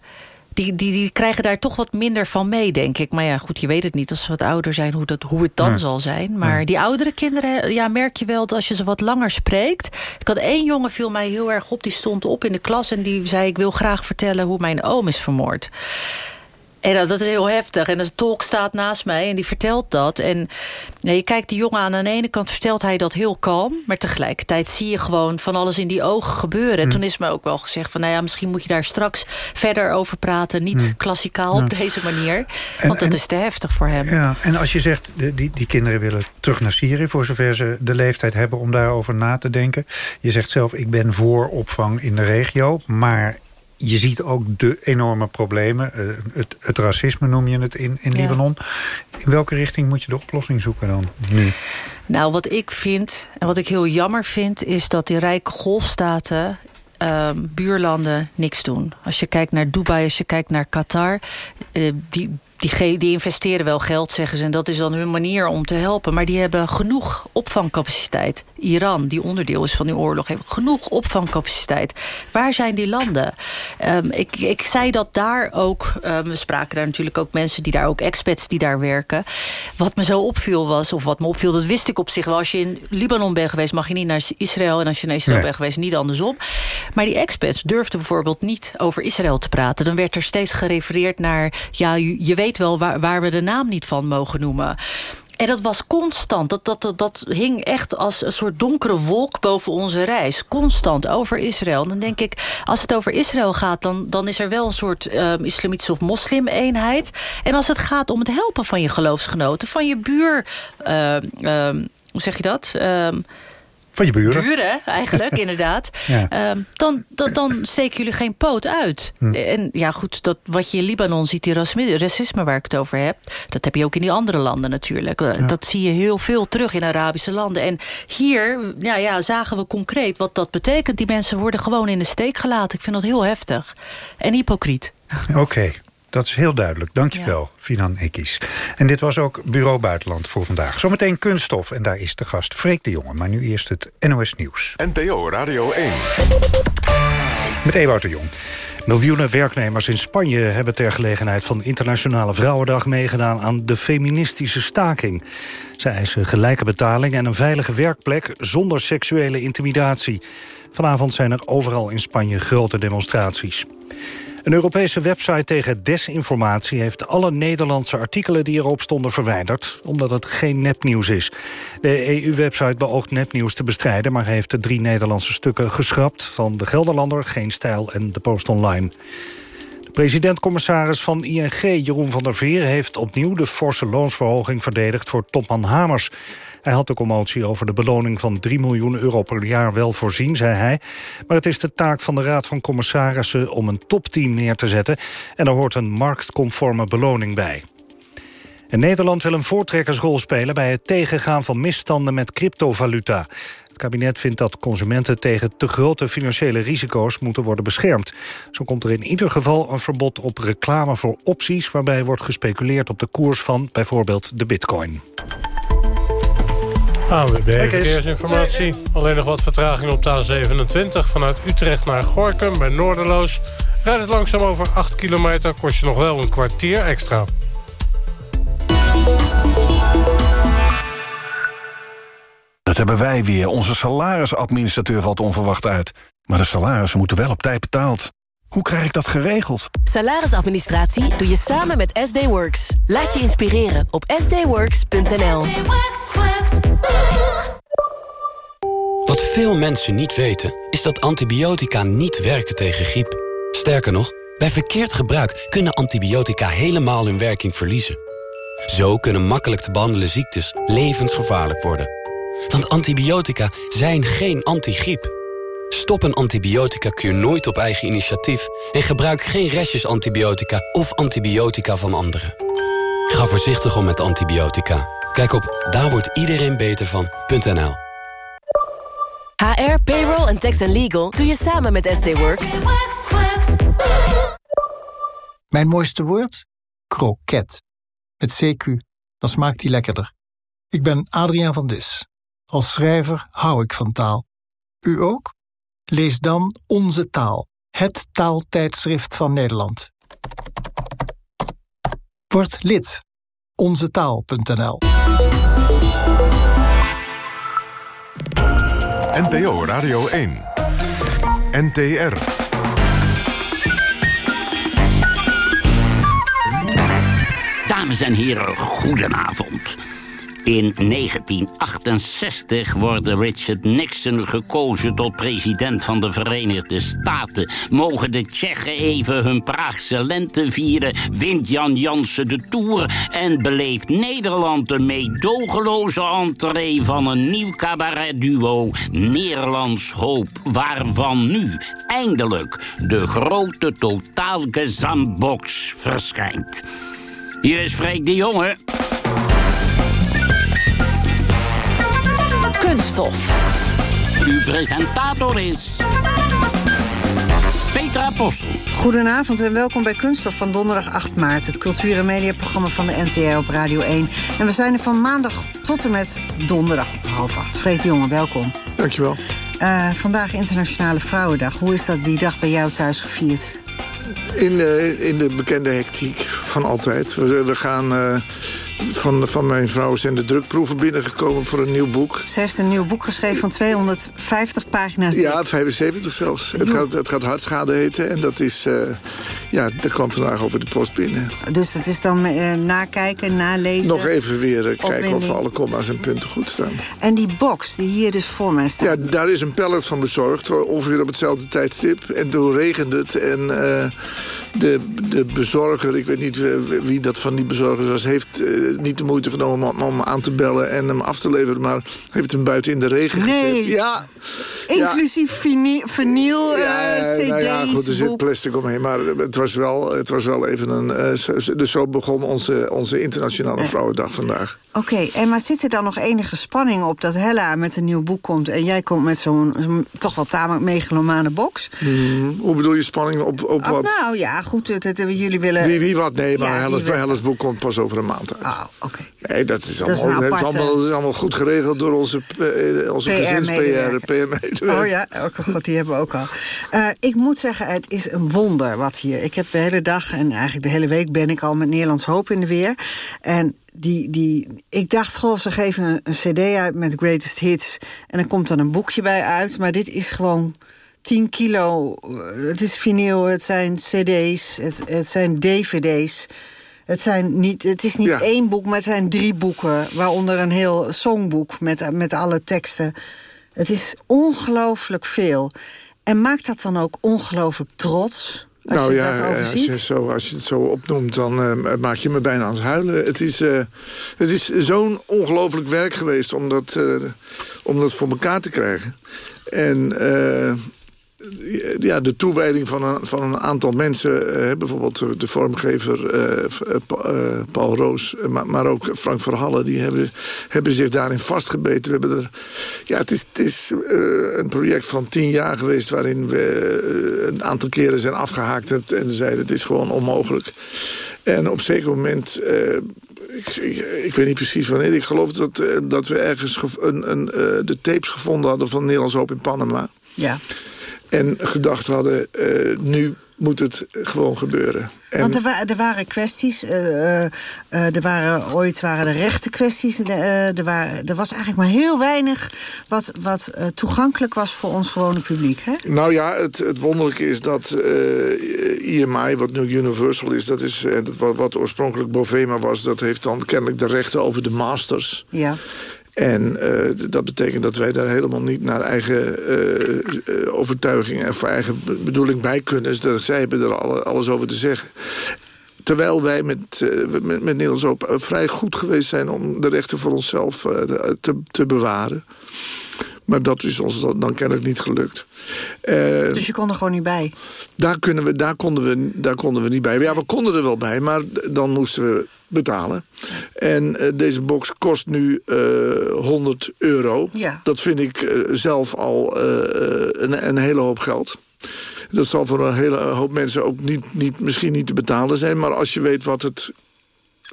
[SPEAKER 16] die, die, die krijgen daar toch wat minder van mee, denk ik. Maar ja, goed, je weet het niet als ze wat ouder zijn hoe, dat, hoe het dan zal zijn. Maar die oudere kinderen, ja, merk je wel dat als je ze wat langer spreekt. Ik had één jongen, viel mij heel erg op, die stond op in de klas... en die zei, ik wil graag vertellen hoe mijn oom is vermoord. En dat is heel heftig. En de tolk staat naast mij en die vertelt dat. En je kijkt die jongen aan. Aan de ene kant vertelt hij dat heel kalm. Maar tegelijkertijd zie je gewoon van alles in die ogen gebeuren. En mm. toen is me ook wel gezegd van... nou ja, misschien moet je daar straks verder over praten. Niet mm. klassikaal op deze manier. Want dat is te heftig voor hem.
[SPEAKER 9] Ja, en als je zegt, die, die kinderen willen terug naar Syrië... voor zover ze de leeftijd hebben om daarover na te denken. Je zegt zelf, ik ben voor opvang in de regio. Maar je ziet ook de enorme problemen. Uh, het, het, racisme noem je het in, in ja. Libanon. In welke richting moet je de oplossing zoeken dan nu?
[SPEAKER 16] Nou, wat ik vind en wat ik heel jammer vind... is dat die rijke golfstaten uh, buurlanden niks doen. Als je kijkt naar Dubai, als je kijkt naar Qatar... Uh, die die, die, investeren wel geld, zeggen ze. En dat is dan hun manier om te helpen. Maar die hebben genoeg opvangcapaciteit. Iran, die onderdeel is van die oorlog, heeft genoeg opvangcapaciteit. Waar zijn die landen? Um, ik, ik zei dat daar ook... Um, we spraken daar natuurlijk ook mensen die daar ook expats die daar werken. Wat me zo opviel was, of wat me opviel, dat wist ik op zich wel. Als je in Libanon bent geweest, mag je niet naar Israël. En als je naar Israël nee. bent geweest, niet andersom. Maar die expats durfden bijvoorbeeld niet over Israël te praten. Dan werd er steeds gerefereerd naar... ja, je weet wel waar, waar we de naam niet van mogen noemen. En dat was constant. Dat, dat, dat, dat hing echt als een soort donkere wolk boven onze reis. Constant over Israël. Dan denk ik, als het over Israël gaat... dan, dan is er wel een soort um, islamitische of moslim-eenheid. En als het gaat om het helpen van je geloofsgenoten... van je buur... Uh, um, hoe zeg je dat?
[SPEAKER 9] Van je buren.
[SPEAKER 16] Buren, eigenlijk, inderdaad.
[SPEAKER 9] Ja.
[SPEAKER 16] Ehm, dan, dan, dan steken jullie geen poot uit.
[SPEAKER 9] Hm.
[SPEAKER 16] En ja, goed, dat, wat je in Libanon ziet, die racisme, racisme waar ik het over heb... dat heb je ook in die andere landen natuurlijk. Eh, Dat zie je heel veel terug in Arabische landen. En hier ja, ja, zagen we concreet wat dat betekent. Die mensen worden gewoon in de steek gelaten. Ik vind dat heel heftig. En hypocriet.
[SPEAKER 9] Oké, dat is heel duidelijk. Dankjewel, Finan Ekis. En dit was ook Bureau Buitenland voor vandaag. Zometeen kunststof en daar is de gast Freek de Jonge. Maar nu eerst het NOS Nieuws.
[SPEAKER 8] NPO Radio 1.
[SPEAKER 9] Met Ewout de Jong.
[SPEAKER 17] Miljoenen werknemers in Spanje hebben ter gelegenheid van Internationale Vrouwendag meegedaan aan de feministische staking. Zij eisen gelijke betaling en een veilige werkplek zonder seksuele intimidatie. Vanavond zijn er overal in Spanje grote demonstraties. Een Europese website tegen desinformatie heeft alle Nederlandse artikelen die erop stonden verwijderd, omdat het geen nepnieuws is. De EU-website beoogt nepnieuws te bestrijden, maar heeft de drie Nederlandse stukken geschrapt van de Gelderlander, Geen Stijl en de Post Online. De president-commissaris van ING, Jeroen van der Veer... heeft opnieuw de forse loonsverhoging verdedigd voor topman Hamers. Hij had de commotie over de beloning van 3 miljoen euro per jaar wel voorzien, zei hij. Maar het is de taak van de Raad van Commissarissen om een topteam neer te zetten... en er hoort een marktconforme beloning bij. Nederland wil een voortrekkersrol spelen bij het tegengaan van misstanden met cryptovaluta. Het kabinet vindt dat consumenten tegen te grote financiële risico's moeten worden beschermd. Zo komt er in ieder geval een verbod op reclame voor opties... waarbij wordt gespeculeerd op de koers van bijvoorbeeld de bitcoin.
[SPEAKER 18] ANWB Verkeersinformatie. Alleen nog wat vertraging op de A27 vanuit Utrecht naar Gorkum bij Noorderloos. Rijdt het langzaam over 8 kilometer, kost je nog wel een kwartier extra.
[SPEAKER 19] Dat hebben wij weer. Onze salarisadministrateur valt onverwacht uit. Maar de salarissen moeten wel op tijd betaald. Hoe krijg ik dat geregeld?
[SPEAKER 20] Salarisadministratie doe je samen met SD Works. Laat je inspireren op sdworks.nl.
[SPEAKER 21] veel mensen niet weten, is dat antibiotica niet werken tegen griep. Sterker nog, bij verkeerd gebruik kunnen antibiotica helemaal hun werking verliezen. Zo kunnen makkelijk te behandelen ziektes levensgevaarlijk worden. Want antibiotica zijn geen antigriep. Stop een antibiotica-kuur nooit op eigen initiatief... en gebruik geen restjes antibiotica of antibiotica van anderen. Ga voorzichtig om met antibiotica. Kijk op daar wordt iedereen beter van.nl.
[SPEAKER 20] HR, payroll en tax and legal doe je samen met SD Works.
[SPEAKER 22] Mijn mooiste woord? Kroket. Met CQ. Dan smaakt die lekkerder. Ik ben Adriaan van Dis. Als schrijver hou ik van taal. U ook? Lees dan Onze Taal, het taaltijdschrift van Nederland. Word lid. Onzetaal.nl
[SPEAKER 8] NPO Radio 1. NTR.
[SPEAKER 23] Dames en heren, goedenavond. In 1968 wordt Richard Nixon gekozen tot president van de Verenigde Staten. Mogen de Tsjechen even hun Praagse lente vieren, wint Jan Jansen de Tour... en beleeft Nederland de meedogenloze entree van een nieuw cabaretduo... Nederlands Hoop, waarvan nu eindelijk de grote totaalgezambox verschijnt. Hier is Freek de Jonge.
[SPEAKER 10] Kunststof.
[SPEAKER 23] Uw presentator is... Petra Possel.
[SPEAKER 24] Goedenavond en welkom bij Kunststof van donderdag 8 maart... het cultuur- en mediaprogramma van de NTR op Radio 1. En we zijn er van maandag tot en met donderdag om half acht. Freek de Jonge, welkom.
[SPEAKER 25] Dankjewel.
[SPEAKER 24] Uh, vandaag Internationale Vrouwendag. Hoe is dat die dag bij jou thuis gevierd?
[SPEAKER 25] In, uh, in de bekende hectiek van altijd. We, we gaan... Uh, van, van mijn vrouw zijn de drukproeven binnengekomen voor een nieuw boek.
[SPEAKER 24] Ze heeft een nieuw boek geschreven van 250 pagina's.
[SPEAKER 25] Ja, 75 zelfs. Het gaat, het gaat Hartschade heten en dat is... Uh, ja, dat kwam vandaag over de post binnen.
[SPEAKER 24] Dus dat is dan uh, nakijken, nalezen?
[SPEAKER 25] Nog even weer uh, kijken of alle komma's en punten goed staan.
[SPEAKER 24] En die box die hier dus voor mij staat?
[SPEAKER 25] Ja, daar is een pallet van bezorgd, ongeveer op hetzelfde tijdstip. En toen regende het en de, de bezorger, ik weet niet eh, wie dat van die bezorgers was... heeft uh, niet de moeite genomen om, om aan te bellen en hem af te leveren... maar heeft hem buiten in de regen
[SPEAKER 24] nee.
[SPEAKER 25] gezet. Ja.
[SPEAKER 24] Inclusief vinyl,
[SPEAKER 25] ja,
[SPEAKER 24] uh, cd's,
[SPEAKER 25] nou ja, goed, er zit plastic omheen. Maar het was wel, het was wel even een... dus zo begon onze, onze Internationale Vrouwendag vandaag.
[SPEAKER 24] Oké, okay, en maar zit er dan nog enige spanning op dat Hella met een nieuw boek komt... en jij komt met zo'n toch wel tamelijk megalomane box?
[SPEAKER 25] Mm, hoe bedoel je spanning op, op
[SPEAKER 24] oh,
[SPEAKER 25] wat?
[SPEAKER 24] Nou ja, goed, het, het, jullie willen...
[SPEAKER 25] Wie, wie wat? Nee, maar
[SPEAKER 24] Ja, wil-
[SPEAKER 25] boek komt pas over een maand uit.
[SPEAKER 24] Oh, oké.
[SPEAKER 25] Nee, dat is allemaal, dat is
[SPEAKER 24] aparte-
[SPEAKER 25] allemaal, dat is allemaal goed geregeld door onze, eh, onze gezins-PR.
[SPEAKER 24] Oh ja, oh, god, die hebben we ook al. Eh, ik moet zeggen, het is een wonder wat hier... Ik heb de hele dag en eigenlijk de hele week ben ik al met Nederlands Hoop in de weer. En die, die, ik dacht, goh, ze geven een, een cd uit met greatest hits... en dan komt dan een boekje bij uit. Maar dit is gewoon 10 kilo. eh, Het is vinyl, het zijn cd's, het, het zijn dvd's... Het, zijn niet, het is niet
[SPEAKER 25] Ja.
[SPEAKER 24] één boek, maar het zijn drie boeken. Waaronder een heel songboek met, met alle teksten. Het is ongelooflijk veel. En maakt dat dan ook ongelooflijk trots? Als
[SPEAKER 25] nou
[SPEAKER 24] je
[SPEAKER 25] ja,
[SPEAKER 24] dat
[SPEAKER 25] als je, zo, als je het zo opnoemt, dan eh, maak je me bijna aan het huilen. Het is, eh, het is zo'n ongelooflijk werk geweest om dat, om dat voor elkaar te krijgen. En ja, de toewijding van een, van een aantal mensen... eh, bijvoorbeeld de vormgever eh, eh, Pa- Paul Roos... maar, maar ook Frank Verhallen... die hebben, hebben zich daarin vastgebeten. We hebben er, ja, het is, het is een project van tien jaar geweest... waarin we een aantal keren zijn afgehaakt... en, en zeiden het is gewoon onmogelijk. En op een zeker moment... ik, ik, ik weet niet precies wanneer. Ik geloof dat, dat we ergens een, een, de tapes gevonden hadden... van Nederlands Hoop in Panama.
[SPEAKER 24] Ja.
[SPEAKER 25] En gedacht hadden, eh, nu moet het gewoon gebeuren. En,
[SPEAKER 24] Want er, wa- er waren kwesties. eh, eh, er waren, ooit waren er rechte kwesties. er, waren, er was eigenlijk maar heel weinig wat, wat toegankelijk was voor ons gewone publiek. Hè?
[SPEAKER 25] Nou ja, het, het wonderlijke is dat IMI, wat nu Universal is... dat is wat, wat oorspronkelijk Bovema was... dat heeft dan kennelijk de rechten over de masters.
[SPEAKER 24] Ja.
[SPEAKER 25] En eh, dat betekent dat wij daar helemaal niet naar eigen eh, overtuiging... en voor eigen be- bedoeling bij kunnen. Dus dat, zij hebben er alle- alles over te zeggen. Terwijl wij met, met, met Nederlands Hoop eh, vrij goed geweest zijn... om de rechten voor onszelf te, te bewaren. Maar dat is ons dan kennelijk niet gelukt.
[SPEAKER 24] Dus je kon er gewoon niet bij.
[SPEAKER 25] daar, kunnen we, daar, konden we, daar konden we niet bij. Ja, we konden er wel bij, maar dan moesten we betalen. En eh, deze box kost nu eh 100 euro.
[SPEAKER 24] Ja.
[SPEAKER 25] Dat vind ik eh, zelf al eh, een, een hele hoop geld. Dat zal voor een hele hoop mensen ook niet, niet, misschien niet te betalen zijn. Maar als je weet wat het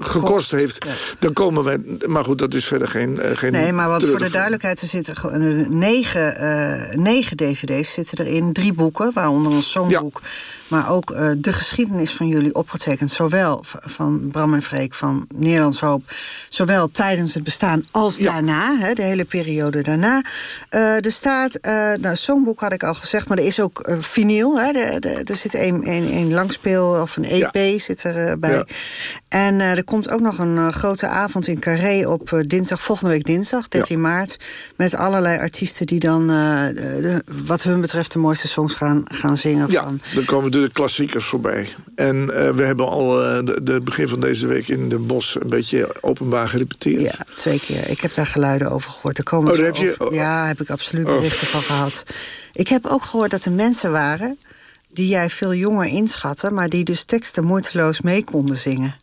[SPEAKER 25] gekost heeft, dan komen wij... Maar goed, dat is verder geen... eh, geen
[SPEAKER 24] Nee, maar wat voor de duidelijkheid, er zitten eh, negen, eh, negen dvd's zitten erin. Drie boeken, waaronder een songboek. Maar ook de geschiedenis van jullie opgetekend. Zowel van Bram en Freek van Nederlands Hoop. Zowel tijdens het bestaan als daarna. Hè, de hele periode daarna. Eh, er staat, nou, songboek had ik al gezegd. Maar er is ook vinyl. Hè, de, de- er zit een, een, een langspeel of een EP zit er eh, bij. En eh, er komt ook nog een eh, grote avond in Carré op eh, dinsdag, volgende week dinsdag, 13 maart. Met allerlei artiesten die dan, de, wat hun betreft, de mooiste songs gaan, gaan zingen.
[SPEAKER 25] Ja,
[SPEAKER 24] Van.
[SPEAKER 25] dan komen de klassiekers voorbij. En we hebben al de, de begin van deze week in de bos een beetje openbaar gerepeteerd.
[SPEAKER 24] Ja, twee keer. Ik heb daar geluiden over gehoord. Er komen
[SPEAKER 25] Oh, daar heb je-
[SPEAKER 24] over- Ja, heb ik absoluut
[SPEAKER 25] Oh.
[SPEAKER 24] berichten van gehad. Ik heb ook gehoord dat er mensen waren die jij veel jonger inschatte... maar die dus teksten moeiteloos mee konden zingen.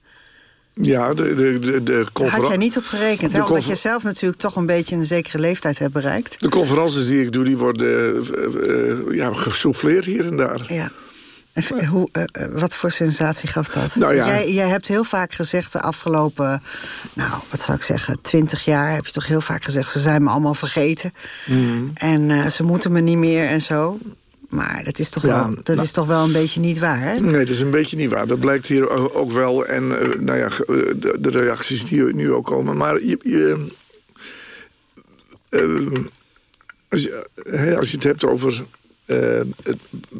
[SPEAKER 25] Ja, de, de, de,
[SPEAKER 24] had jij niet op gerekend, hè? omdat je zelf natuurlijk toch een beetje een zekere leeftijd hebt bereikt.
[SPEAKER 25] De conferences die ik doe, die worden eh, eh, ja, gesouffleerd hier en daar.
[SPEAKER 24] Ja. En hoe, eh, wat voor sensatie gaf dat?
[SPEAKER 25] Nou ja.
[SPEAKER 24] jij, jij hebt heel vaak gezegd de afgelopen, nou, wat zou ik zeggen, twintig jaar... heb je toch heel vaak gezegd, ze zijn me allemaal vergeten.
[SPEAKER 25] Mm.
[SPEAKER 24] En ze moeten me niet meer en zo. Maar dat is toch,
[SPEAKER 25] Ja,
[SPEAKER 24] wel, dat
[SPEAKER 25] nou-
[SPEAKER 24] is toch wel een beetje niet waar, hè?
[SPEAKER 25] Nee, dat is een beetje niet waar. Dat blijkt hier ook wel. En eh, nou ja, eh, de, de reacties die nu ook komen. Maar je, je, eh, als, je, hè, als je het hebt over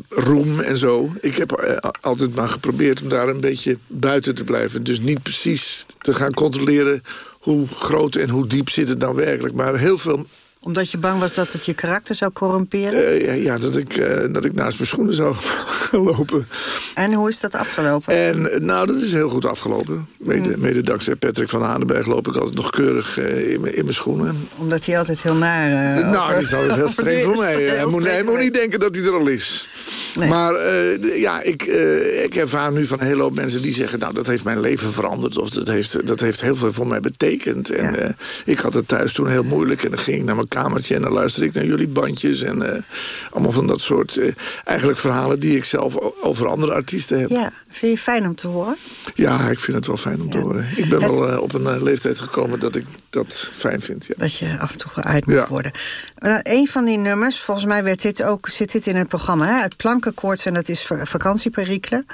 [SPEAKER 25] roem en zo. Ik heb altijd maar geprobeerd om daar een beetje buiten te blijven. Dus niet precies te gaan controleren hoe groot en hoe diep zit het nou werkelijk. Maar heel veel
[SPEAKER 24] Omdat je bang was dat het je karakter zou corrumperen?
[SPEAKER 25] Eh, ja, ja, dat ik, eh, dat ik naast mijn schoenen zou lopen.
[SPEAKER 24] En hoe is dat afgelopen?
[SPEAKER 25] En nou, dat is heel goed afgelopen. Mede, mede dankzij Patrick van Hanenberg loop ik altijd nog keurig uh, in, in mijn schoenen.
[SPEAKER 24] Omdat hij altijd heel naar...
[SPEAKER 25] Nou, hij is altijd heel streng voor mij. Hij moet, hij moet niet denken dat hij er al is. Nee. Maar uh, ja, ik, uh, ik ervaar nu van een hele hoop mensen die zeggen... nou, dat heeft mijn leven veranderd. Of dat heeft, dat heeft heel veel voor mij betekend. En ja. uh, ik had het thuis toen heel moeilijk. En dan ging ik naar mijn kamertje en dan luisterde ik naar jullie bandjes. En allemaal van dat soort eigenlijk verhalen... die ik zelf over andere artiesten heb.
[SPEAKER 24] Ja, vind je fijn om te horen?
[SPEAKER 25] Ja, ik vind het wel fijn om ja. te horen. Ik ben het... wel op een leeftijd gekomen dat ik dat fijn vind. Ja.
[SPEAKER 24] Dat je af en toe geuit moet worden. Nou, een van die nummers, volgens mij werd dit ook, zit dit in het programma... Hè? het plankenkoorts en dat is vakantieperikelen.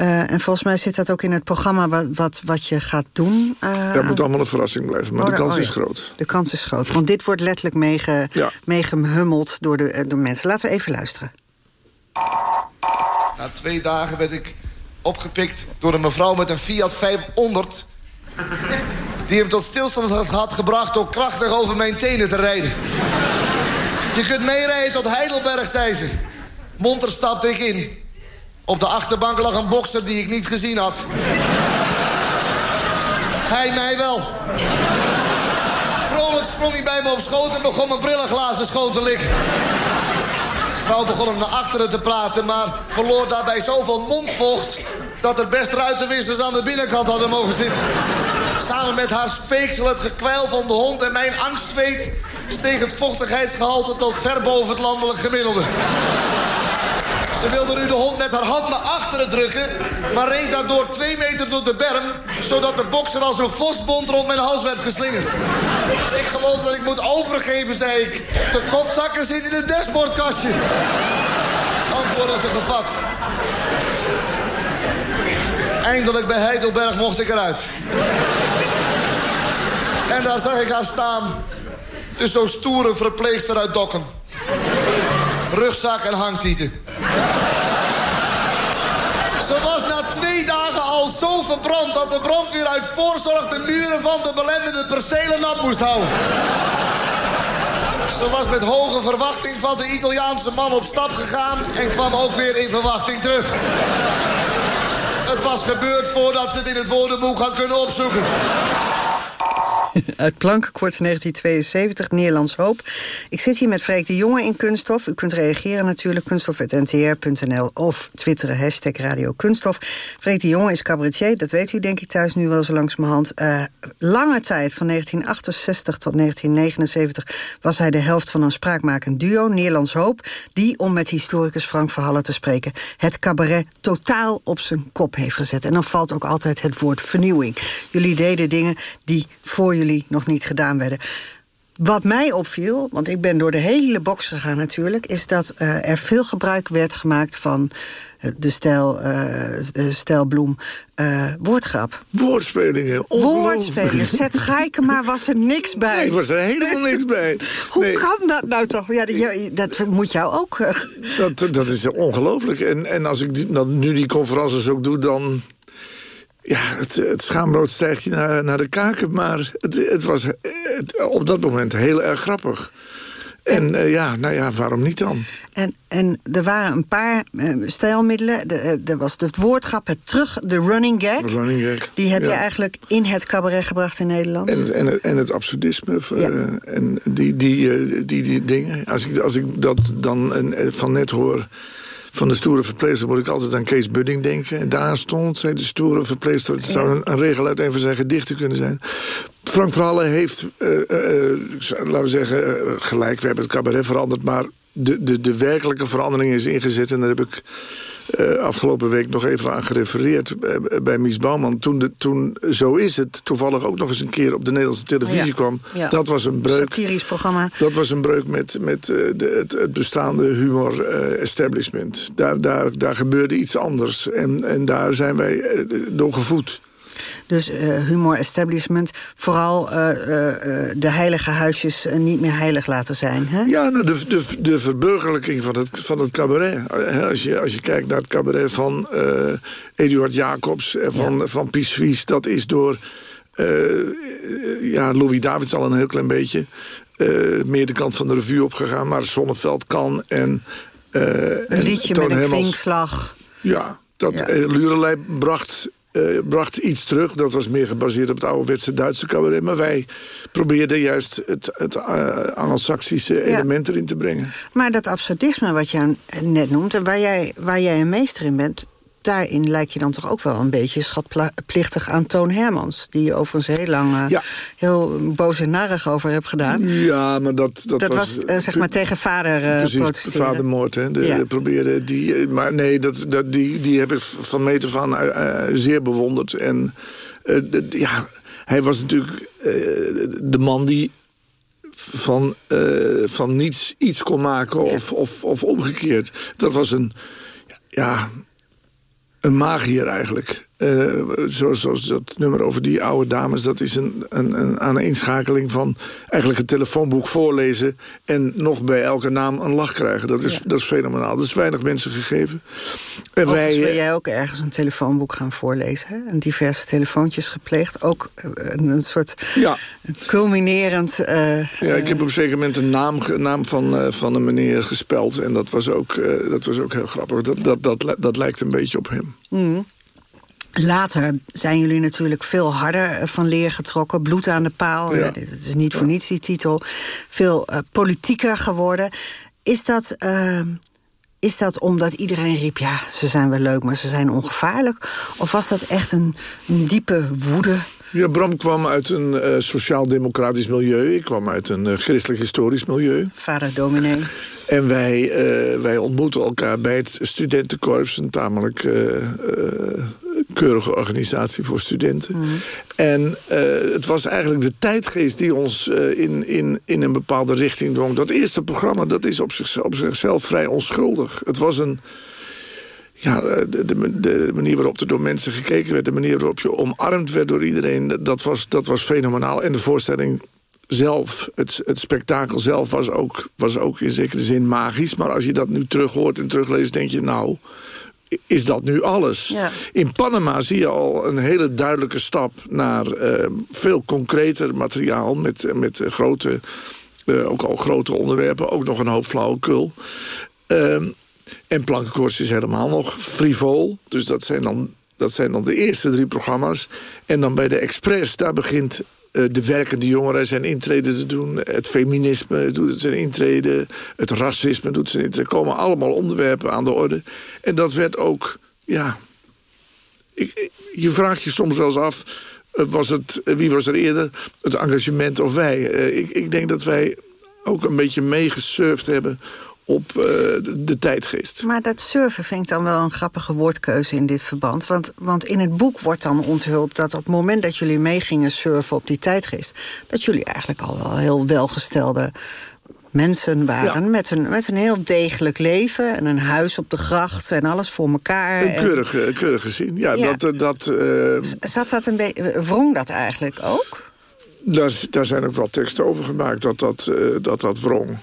[SPEAKER 24] Uh, en volgens mij zit dat ook in het programma wat, wat, wat je gaat doen.
[SPEAKER 25] Uh, dat moet allemaal een verrassing blijven, maar oh, de kans oh, ja. is groot.
[SPEAKER 24] De kans is groot, want dit wordt letterlijk meege, ja. meegehummeld door, de, door mensen. Laten we even luisteren.
[SPEAKER 26] Na twee dagen werd ik opgepikt door een mevrouw met een Fiat 500... die hem tot stilstand had gebracht door krachtig over mijn tenen te rijden. Je kunt meerijden tot Heidelberg, zei ze. Monter stapte ik in. Op de achterbank lag een bokser die ik niet gezien had. Hij mij wel. Vrolijk sprong hij bij me op schoot en begon mijn brillenglazen schoon te likken. Vrouw begon hem naar achteren te praten, maar verloor daarbij zoveel mondvocht... dat er best ruitenwissers aan de binnenkant hadden mogen zitten. Samen met haar speeksel, het gekwijl van de hond en mijn angstveet... steeg het vochtigheidsgehalte tot ver boven het landelijk gemiddelde. Ze wilde nu de hond met haar hand naar achteren drukken... maar reed daardoor twee meter door de berm... zodat de bokser als een vosbond rond mijn hals werd geslingerd. Ik geloof dat ik moet overgeven, zei ik. De kotzakken zit in het dashboardkastje. Antwoordde ze gevat. Eindelijk bij Heidelberg mocht ik eruit. En daar zag ik haar staan. Tussen zo'n stoere verpleegster uit Dokken. Rugzak en hangtieten. Ze was na twee dagen al zo verbrand... dat de brandweer uit voorzorg de muren van de belendende percelen nat moest houden. Ze was met hoge verwachting van de Italiaanse man op stap gegaan... en kwam ook weer in verwachting terug. Het was gebeurd voordat ze het in het woordenboek had kunnen opzoeken.
[SPEAKER 24] Uit Plankenkoorts 1972, Nederlands Hoop. Ik zit hier met Freek de Jonge in Kunststof. U kunt reageren natuurlijk, kunststof.ntr.nl... of twitteren, hashtag Radio Kunststof. Freek de Jonge is cabaretier, dat weet u denk ik thuis nu wel zo langzamerhand. Uh, lange tijd, van 1968 tot 1979... was hij de helft van een spraakmakend duo, Nederlands Hoop... die, om met historicus Frank Verhallen te spreken... het cabaret totaal op zijn kop heeft gezet. En dan valt ook altijd het woord vernieuwing. Jullie deden dingen die voor jullie nog niet gedaan werden. Wat mij opviel, want ik ben door de hele box gegaan natuurlijk... is dat uh, er veel gebruik werd gemaakt van de stijl, uh, de stijlbloem uh, woordgrap.
[SPEAKER 25] Woordspelingen.
[SPEAKER 24] Woordspelingen. Zet maar was er niks bij.
[SPEAKER 25] Nee, was er helemaal niks bij.
[SPEAKER 24] Hoe
[SPEAKER 25] nee.
[SPEAKER 24] kan dat nou toch? Ja, dat moet jou ook...
[SPEAKER 25] Dat, dat is ongelooflijk. En, en als ik die, dan nu die conferences ook doe, dan ja, het, het schaambrood stijgt je naar, naar de kaken. Maar het, het was het, op dat moment heel erg grappig. En uh, ja, nou ja, waarom niet dan?
[SPEAKER 24] En, en er waren een paar uh, stijlmiddelen. Er was het woordgrap, het terug, de running gag.
[SPEAKER 25] De running gag.
[SPEAKER 24] Die heb
[SPEAKER 25] ja.
[SPEAKER 24] je eigenlijk in het cabaret gebracht in Nederland.
[SPEAKER 25] En, en, en het absurdisme. Ja. Uh, en die, die, die, die dingen. Als ik, als ik dat dan van net hoor van de stoere verpleegster moet ik altijd aan Kees Budding denken. En daar stond, zei de stoere verpleegster... het zou een, een regel uit een van zijn gedichten kunnen zijn. Frank Verhallen heeft, uh, uh, laten we zeggen, uh, gelijk. We hebben het cabaret veranderd, maar de, de, de werkelijke verandering is ingezet. En daar heb ik uh, afgelopen week nog even aan gerefereerd uh, bij Mies Bouwman. Toen, de, toen Zo is het toevallig ook nog eens een keer op de Nederlandse televisie ja. kwam.
[SPEAKER 24] Ja.
[SPEAKER 25] Dat was een breuk.
[SPEAKER 24] Satirisch programma.
[SPEAKER 25] Dat was een breuk met, met uh, de, het, het, bestaande humor establishment. Daar, daar, daar gebeurde iets anders. En, en daar zijn wij door gevoed.
[SPEAKER 24] Dus uh, humor establishment, vooral uh, uh, de heilige huisjes niet meer heilig laten zijn. Hè?
[SPEAKER 25] Ja, nou, de, de, de verburgerlijking van het, van het cabaret. Als je, als je kijkt naar het cabaret van Eduard Jacobs en van, ja. van Pies Vries... dat is door ja, Louis Davids al een heel klein beetje... meer de kant van de revue opgegaan, maar Zonneveld kan en...
[SPEAKER 24] een liedje met een kwinkslag.
[SPEAKER 25] Ja, Dat
[SPEAKER 24] Ja.
[SPEAKER 25] eh, Lurelei bracht, eh, bracht iets terug. Dat was meer gebaseerd op het ouderwetse Duitse cabaret. Maar wij probeerden juist het, het eh, Anglo-Saxische element erin te brengen.
[SPEAKER 24] Maar dat absurdisme wat je net noemt... en waar jij, waar jij een meester in bent... daarin lijk je dan toch ook wel een beetje schatplichtig aan Toon Hermans... die je overigens heel lang eh,
[SPEAKER 25] Ja.
[SPEAKER 24] heel boos en narrig over hebt gedaan.
[SPEAKER 25] Ja, maar dat, dat,
[SPEAKER 24] Dat was, eh, zeg maar tegen vader eh
[SPEAKER 25] Precies,
[SPEAKER 24] protesteren.
[SPEAKER 25] vadermoord. Hè. De,
[SPEAKER 24] Ja.
[SPEAKER 25] de probeerde die, eh, maar nee, dat, dat, die, die heb ik van meet af aan eh, eh, zeer bewonderd. En eh, de- ja, hij was natuurlijk eh, de man die van, eh, van niets iets kon maken of, of, of omgekeerd. Dat was een, ja, een magier eigenlijk. Eh, zoals, zoals dat nummer over die oude dames... dat is een, een, een aaneenschakeling van eigenlijk een telefoonboek voorlezen... en nog bij elke naam een lach krijgen. Dat is, dat is fenomenaal. Dat is weinig mensen gegeven. En
[SPEAKER 24] Overigens
[SPEAKER 25] wij,
[SPEAKER 24] ben
[SPEAKER 25] eh,
[SPEAKER 24] jij ook ergens een telefoonboek gaan voorlezen. Hè? En diverse telefoontjes gepleegd. Ook eh, een, een soort
[SPEAKER 25] Ja.
[SPEAKER 24] culminerend...
[SPEAKER 25] Ja, ik heb op een zeker moment een naam, naam van, van een meneer gespeld. En dat was ook, dat was ook heel grappig. Dat, dat, dat, dat lijkt een beetje op hem.
[SPEAKER 24] mm. Later zijn jullie natuurlijk veel harder eh, van leer getrokken. Bloed aan de paal.
[SPEAKER 25] Ja.
[SPEAKER 24] Het is niet voor niets die titel. Veel eh, politieker geworden. Is dat... eh, is dat omdat iedereen riep, ja, ze zijn wel leuk, maar ze zijn ongevaarlijk? Of was dat echt een, een diepe woede?
[SPEAKER 25] Ja, Bram kwam uit een eh, sociaal-democratisch milieu. Ik kwam uit een christelijk-historisch milieu.
[SPEAKER 24] Vader dominee.
[SPEAKER 25] En wij, eh, wij ontmoeten elkaar bij het studentenkorps. Een tamelijk keurige organisatie voor studenten. En eh, het was eigenlijk de tijdgeest die ons eh, in, in, in een bepaalde richting drong. Dat eerste programma dat is op, zich, op zichzelf vrij onschuldig. Het was een... Ja, de, de, de manier waarop er door mensen gekeken werd... de manier waarop je omarmd werd door iedereen... dat was, dat was fenomenaal. En de voorstelling zelf, het, het spektakel zelf... Was ook, was ook in zekere zin magisch. Maar als je dat nu terug hoort en terugleest, denk je... nou, is dat nu alles?
[SPEAKER 24] Ja.
[SPEAKER 25] In Panama zie je al een hele duidelijke stap... naar eh, veel concreter materiaal met, met grote... eh, ook al grote onderwerpen, ook nog een hoop flauwekul. Ehm, en Plankenkoorts is helemaal nog frivol. Dus dat zijn, dan, dat zijn dan de eerste drie programma's. En dan bij de Express, daar begint de werkende jongeren zijn intrede te doen. Het feminisme doet zijn intrede. Het racisme doet zijn intrede. Er komen allemaal onderwerpen aan de orde. En dat werd ook, ja... Ik, je vraagt je soms wel eens af... eh, Was het, eh, wie was er eerder? Het engagement of wij? Eh, ik, ik denk dat wij ook een beetje meegesurfd hebben op eh, de, de tijdgeest.
[SPEAKER 24] Maar dat surfen vind ik dan wel een grappige woordkeuze in dit verband. Want, want in het boek wordt dan onthuld dat op het moment dat jullie mee gingen surfen op die tijdgeest... dat jullie eigenlijk al wel heel welgestelde mensen waren. Met, een, met een heel degelijk leven en een huis op de gracht en alles voor elkaar.
[SPEAKER 25] Een
[SPEAKER 24] En
[SPEAKER 25] keurig, keurig gezien. Ja,
[SPEAKER 24] Ja.
[SPEAKER 25] dat... eh, dat eh,
[SPEAKER 24] Zat dat een beetje... Wrong dat eigenlijk ook?
[SPEAKER 25] daar, daar zijn ook wel teksten over gemaakt dat dat, eh, dat, dat wrong.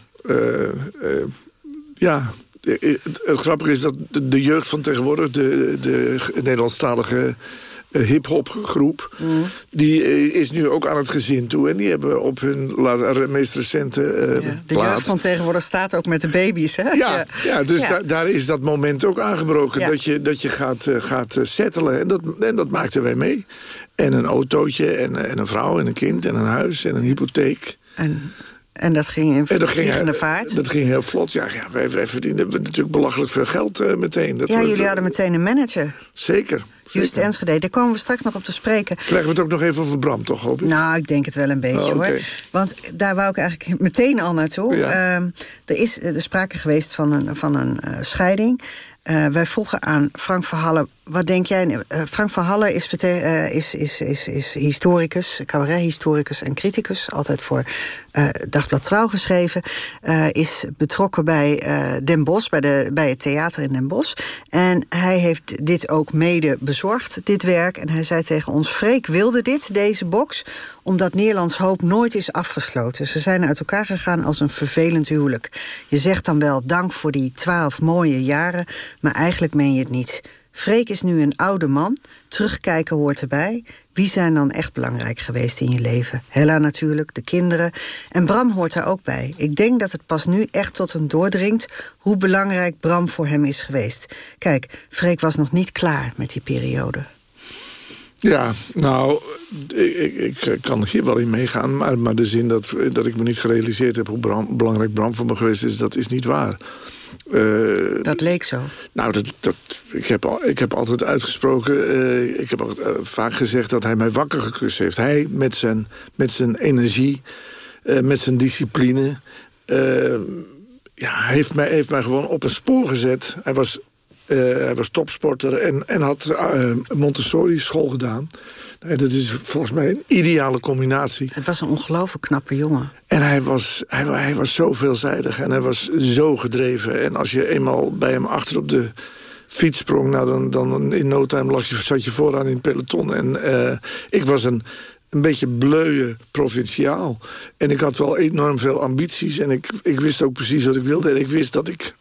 [SPEAKER 25] Ja, eh, het, het grappige is dat de, jeugd van tegenwoordig... de, de Nederlandstalige eh, hip-hop groep... die eh, is nu ook aan het gezin toe. En die hebben op hun meest recente eh
[SPEAKER 24] De
[SPEAKER 25] plaat...
[SPEAKER 24] jeugd van tegenwoordig staat ook met de baby's, hè?
[SPEAKER 25] Ja, ja, dus
[SPEAKER 24] Ja.
[SPEAKER 25] da- daar is dat moment ook aangebroken. Dat je, dat je gaat, eh, gaat eh, settelen. En dat, en dat maakten wij mee. En een autootje, en, eh, en een vrouw, en een kind, en een huis, en een hypotheek.
[SPEAKER 24] En, en dat ging in
[SPEAKER 25] En dat ging,
[SPEAKER 24] vliegende
[SPEAKER 25] eh,
[SPEAKER 24] vaart?
[SPEAKER 25] Dat ging heel vlot. Ja, ja wij, wij verdienden natuurlijk belachelijk veel geld eh, meteen. Dat
[SPEAKER 24] ja, jullie hadden meteen een manager.
[SPEAKER 25] Zeker.
[SPEAKER 24] Just Enschede, daar komen we straks nog op te spreken.
[SPEAKER 25] Krijgen we het ook nog even over Bram, toch, hoop ik?
[SPEAKER 24] Nou, ik denk het wel een beetje,
[SPEAKER 25] Oh,
[SPEAKER 24] hoor. Want daar wou ik eigenlijk meteen al naartoe.
[SPEAKER 25] Ja.
[SPEAKER 24] Ehm, er is er sprake geweest van een, van een eh, scheiding. Wij vroegen aan Frank van Halle, wat denk jij? Eh, Frank van Halle is, eh, is, is, is, is historicus, cabarethistoricus en criticus. Altijd voor eh, Dagblad Trouw geschreven. Is betrokken bij Den Bosch, bij, de, bij het theater in Den Bosch. En hij heeft dit ook mede bezorgd, dit werk. En hij zei tegen ons, Freek wilde dit, deze box... omdat Nederlands hoop nooit is afgesloten. Ze zijn uit elkaar gegaan als een vervelend huwelijk. Je zegt dan wel dank voor die twaalf mooie jaren... maar eigenlijk meen je het niet. Freek is nu een oude man. Terugkijken hoort erbij. Wie zijn dan echt belangrijk geweest in je leven? Hella natuurlijk, de kinderen. En Bram hoort daar ook bij. Ik denk dat het pas nu echt tot hem doordringt... hoe belangrijk Bram voor hem is geweest. Kijk, Freek was nog niet klaar met die periode.
[SPEAKER 25] Ja, nou, ik, ik, kan hier wel in meegaan. Maar, maar de zin dat, dat ik me niet gerealiseerd heb... hoe belangrijk Bram voor me geweest is, dat is niet waar.
[SPEAKER 24] Uh, dat leek zo.
[SPEAKER 25] Nou, dat, dat, ik, heb al, ik heb altijd uitgesproken... Uh, ik heb al, uh, vaak gezegd dat hij mij wakker gekust heeft. Hij met zijn, met zijn energie, met zijn discipline... ja, heeft mij, heeft mij gewoon op een spoor gezet. Hij was hij was topsporter en, en had uh, Montessori school gedaan. En dat is volgens mij een ideale combinatie.
[SPEAKER 24] Het was een ongelooflijk knappe jongen.
[SPEAKER 25] En hij was, hij, hij, was zo veelzijdig en hij was zo gedreven. En als je eenmaal bij hem achter op de fiets sprong... Nou, dan, dan in no time lag je, zat je vooraan in het peloton. En uh, ik was een, een beetje bleuwe provinciaal. En ik had wel enorm veel ambities. En ik, ik wist ook precies wat ik wilde. En ik wist dat ik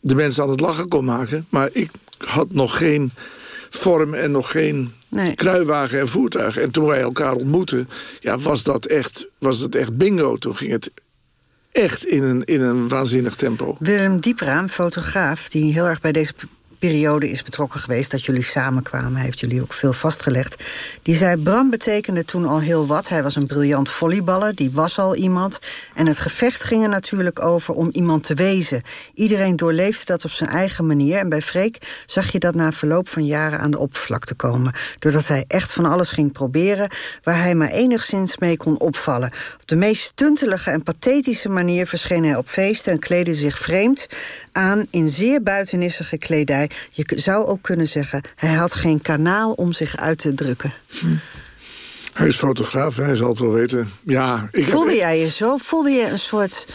[SPEAKER 25] de mensen aan het lachen kon maken. Maar ik had nog geen vorm en nog geen nee. kruiwagen en voertuig. En toen wij elkaar ontmoetten, ja, was, dat echt, was dat echt bingo. Toen ging het echt in een, in een waanzinnig tempo.
[SPEAKER 24] Willem Diepraam, fotograaf, die heel erg bij deze periode is betrokken geweest... dat jullie samenkwamen, hij heeft jullie ook veel vastgelegd. Die zei, Bram betekende toen al heel wat. Hij was een briljant volleyballer, die was al iemand. En het gevecht ging er natuurlijk over om iemand te wezen. Iedereen doorleefde dat op zijn eigen manier. En bij Freek zag je dat na verloop van jaren aan de oppervlakte komen. Doordat hij echt van alles ging proberen... waar hij maar enigszins mee kon opvallen. Op de meest stuntelige en pathetische manier verscheen hij op feesten... en kleedde zich vreemd aan in zeer buitenissige kledij. Je zou ook kunnen zeggen, hij had geen kanaal om zich uit te drukken. Hm.
[SPEAKER 25] Hij is fotograaf, hij zal het wel weten. Ja,
[SPEAKER 24] ik Voelde jij je zo? Voelde je een soort...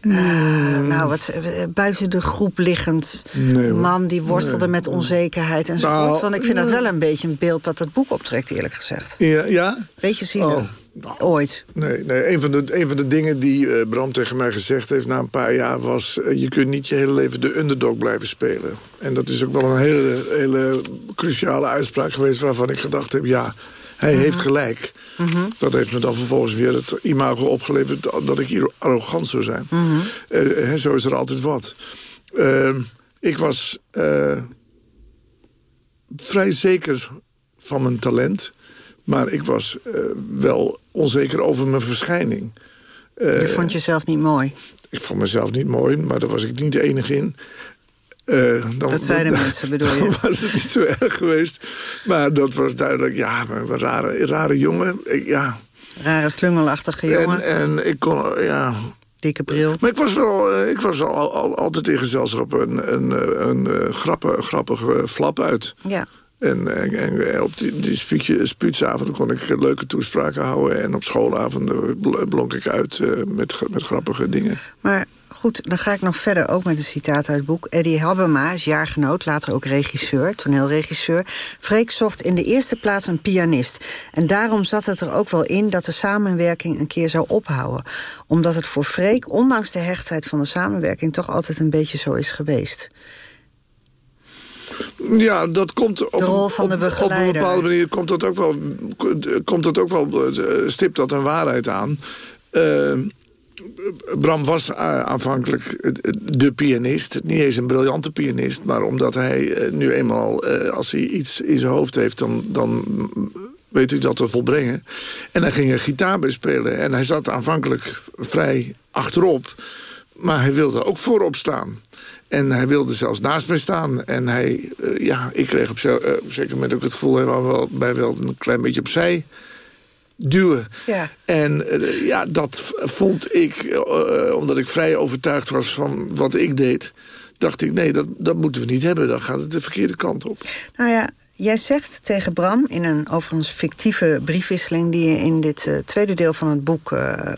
[SPEAKER 24] Uh, nou, wat, eh, buiten de groep liggend nee, man die worstelde met onzekerheid enzovoort. Nou, Want ik vind dat wel een beetje een beeld dat het boek optrekt, eerlijk gezegd.
[SPEAKER 25] Ja? ja?
[SPEAKER 24] Beetje zielig. Oh. Nou, Ooit.
[SPEAKER 25] Nee, nee een, van de, een van de dingen die uh, Bram tegen mij gezegd heeft na een paar jaar was... Uh, je kunt niet je hele leven de underdog blijven spelen. En dat is ook wel een hele, hele cruciale uitspraak geweest... waarvan ik gedacht heb, ja, hij mm -hmm. heeft gelijk. Mm -hmm. Dat heeft me dan vervolgens weer het imago opgeleverd... dat ik hier arrogant zou zijn. Mm -hmm. uh, zo is er altijd wat. Ehm, ik was vrij zeker van mijn talent... Maar ik was uh, wel onzeker over mijn verschijning.
[SPEAKER 24] Uh, je vond jezelf niet mooi?
[SPEAKER 25] Ik vond mezelf niet mooi, maar daar was ik niet de enige in. Uh,
[SPEAKER 24] dan, dat zeiden dan, mensen, bedoel je?
[SPEAKER 25] Dan was het niet zo erg geweest. Maar dat was duidelijk, ja, een rare, rare jongen. Ik, ja.
[SPEAKER 24] Rare slungelachtige jongen.
[SPEAKER 25] En, en ik kon, ja...
[SPEAKER 24] Dikke bril.
[SPEAKER 25] Maar ik was wel, ik was al, al, altijd in gezelschap een, een, een, een grappige, grappige flap uit.
[SPEAKER 24] Ja.
[SPEAKER 25] En, en, op die, die kon ik leuke toespraken houden. En op schoolavonden blonk ik uit uh, met, met grappige dingen.
[SPEAKER 24] Maar goed, dan ga ik nog verder, ook met een citaat uit het boek. Eddie Habema is jaargenoot, later ook regisseur, toneelregisseur. Freek zocht in de eerste plaats een pianist. En daarom zat het er ook wel in dat de samenwerking een keer zou ophouden. Omdat het voor Freek, ondanks de hechtheid van de samenwerking... toch altijd een beetje zo is geweest.
[SPEAKER 25] Ja, dat komt op,
[SPEAKER 24] de rol van de begeleider.
[SPEAKER 25] op een bepaalde manier komt dat ook wel, komt dat ook wel eh, stipt dat een waarheid aan. Uh, Bram was uh, aanvankelijk de pianist. Niet eens een briljante pianist. Maar omdat hij nu eenmaal, als hij iets in zijn hoofd heeft... dan, dan weet hij dat te volbrengen. En hij ging een gitaar bespelen. En hij zat aanvankelijk vrij achterop. Maar hij wilde ook voorop staan. En hij wilde zelfs naast mij staan. En hij, uh, ja, ik kreeg op, uh, op zeker moment ook het gevoel... hij wou wel, bij wel een klein beetje opzij duwen.
[SPEAKER 24] Ja.
[SPEAKER 25] En uh, ja, dat vond ik, omdat ik vrij overtuigd was van wat ik deed... dacht ik, nee, dat, dat moeten we niet hebben. Dan gaat het de verkeerde kant op.
[SPEAKER 24] Nou ja, Jij zegt tegen Bram, in een overigens fictieve briefwisseling... die je in dit uh, tweede deel van het boek uh,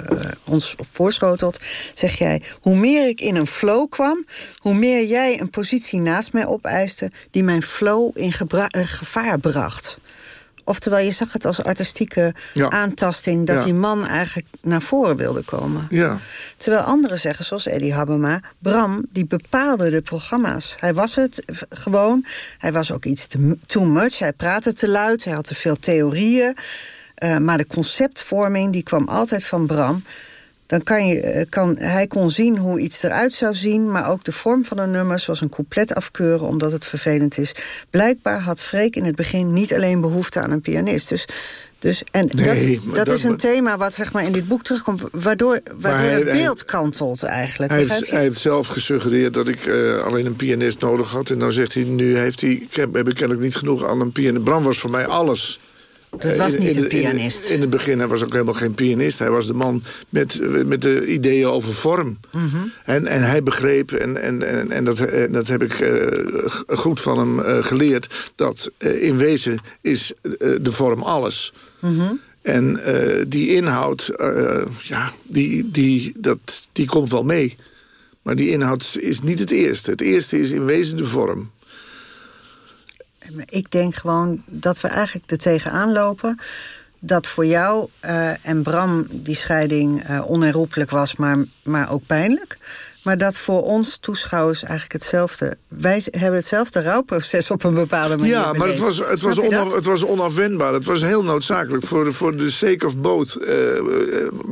[SPEAKER 24] ons voorschotelt... zeg jij, hoe meer ik in een flow kwam... hoe meer jij een positie naast mij opeiste... die mijn flow in gevaar bracht. Oftewel, je zag het als artistieke
[SPEAKER 25] Ja.
[SPEAKER 24] aantasting... dat
[SPEAKER 25] Ja.
[SPEAKER 24] die man eigenlijk naar voren wilde komen.
[SPEAKER 25] Ja.
[SPEAKER 24] Terwijl anderen zeggen, zoals Eddie Habema... Bram, die bepaalde de programma's. Hij was het gewoon. Hij was ook iets te, too much. Hij praatte te luid. Hij had te veel theorieën. Eh, maar de conceptvorming, die kwam altijd van Bram. Dan kan je, eh, kan, hij kon zien hoe iets eruit zou zien... maar ook de vorm van een nummer, zoals een couplet afkeuren... omdat het vervelend is. Blijkbaar had Freek in het begin niet alleen behoefte aan een pianist. Dus, dus, en
[SPEAKER 25] Nee,
[SPEAKER 24] dat, dat
[SPEAKER 25] dat-
[SPEAKER 24] is een thema wat zeg maar, in dit boek terugkomt... waardoor, waardoor
[SPEAKER 25] hij-
[SPEAKER 24] het beeld kantelt eigenlijk.
[SPEAKER 25] Hij heeft, hij heeft zelf gesuggereerd dat ik eh, alleen een pianist nodig had. En dan zegt hij, nu heeft hij, ik heb, heb ik kennelijk niet genoeg aan een pianist. Bram was voor mij alles.
[SPEAKER 24] Dat
[SPEAKER 25] Eh,
[SPEAKER 24] was niet
[SPEAKER 25] in-
[SPEAKER 24] een
[SPEAKER 25] in-
[SPEAKER 24] pianist.
[SPEAKER 25] In, het begin, hij was ook helemaal geen pianist. Hij was de man met, met de ideeën over vorm.
[SPEAKER 24] Mhm.
[SPEAKER 25] En, en hij begreep, en, en, en, dat, en dat heb ik eh, goed van hem eh, geleerd... dat in wezen is de vorm alles.
[SPEAKER 24] Mhm.
[SPEAKER 25] En die inhoud, ja, die, die, dat, die komt wel mee. Maar die inhoud is niet het eerste. Het eerste is in wezen de vorm.
[SPEAKER 24] Ik denk gewoon dat we eigenlijk er tegenaan lopen... dat voor jou eh, en Bram die scheiding eh, onherroepelijk was... Maar, maar ook pijnlijk. Maar dat voor ons toeschouwers eigenlijk hetzelfde... wij hebben hetzelfde rouwproces op een bepaalde manier
[SPEAKER 25] Ja, maar het was, het, was
[SPEAKER 24] Snap
[SPEAKER 25] onaf, het was onafwendbaar. Het was heel noodzakelijk voor de, voor de sake of both. eh,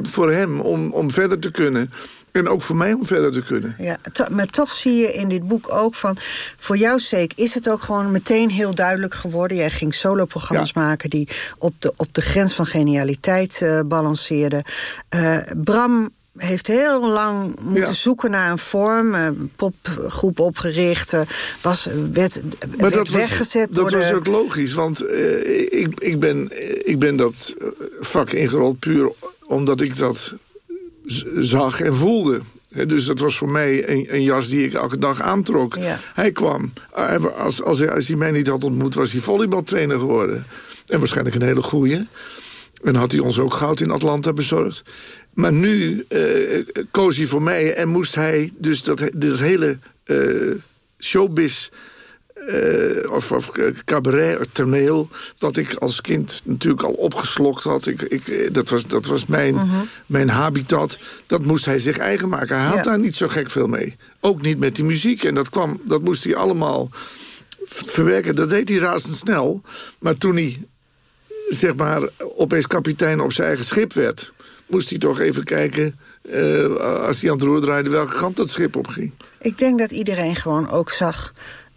[SPEAKER 25] voor hem om, om verder te kunnen. En ook voor mij om verder te kunnen.
[SPEAKER 24] Ja, to- maar toch zie je in dit boek ook van... voor jouw sake is het ook gewoon meteen heel duidelijk geworden. Jij ging soloprogramma's maken die op de, op de grens van genialiteit eh, balanceerden. Eh, Bram heeft heel lang moeten zoeken naar een vorm. eh, popgroep opgericht. was, werd, werd weggezet
[SPEAKER 25] dat
[SPEAKER 24] door
[SPEAKER 25] was
[SPEAKER 24] de...
[SPEAKER 25] ook logisch. Want ik, ik, ben, ik ben dat vak ingerold puur omdat ik dat zag en voelde. Dus dat was voor mij een, een jas die ik elke dag aantrok.
[SPEAKER 24] Ja.
[SPEAKER 25] Hij kwam. Wa- Als, als, hij, als hij mij niet had ontmoet, was hij volleybaltrainer geworden. En waarschijnlijk een hele goeie. En had hij ons ook goud in Atlanta bezorgd. Maar nu eh, koos hij voor mij en moest hij dus dat, dat hele eh, showbiz... eh, of, of cabaret, toneel, dat ik als kind natuurlijk al opgeslokt had. Ik, ik, eh, dat was, dat was mijn, mijn habitat. Dat moest hij zich eigen maken. Hij had
[SPEAKER 24] Ja.
[SPEAKER 25] daar niet zo gek veel mee. Ook niet met die muziek. En dat, kwam, dat moest hij allemaal verwerken. Dat deed hij razendsnel. Maar toen hij zeg maar, opeens kapitein op zijn eigen schip werd... moest hij toch even kijken, eh, als hij aan het roer draaide... welke kant dat schip op ging.
[SPEAKER 24] Ik denk dat iedereen gewoon ook zag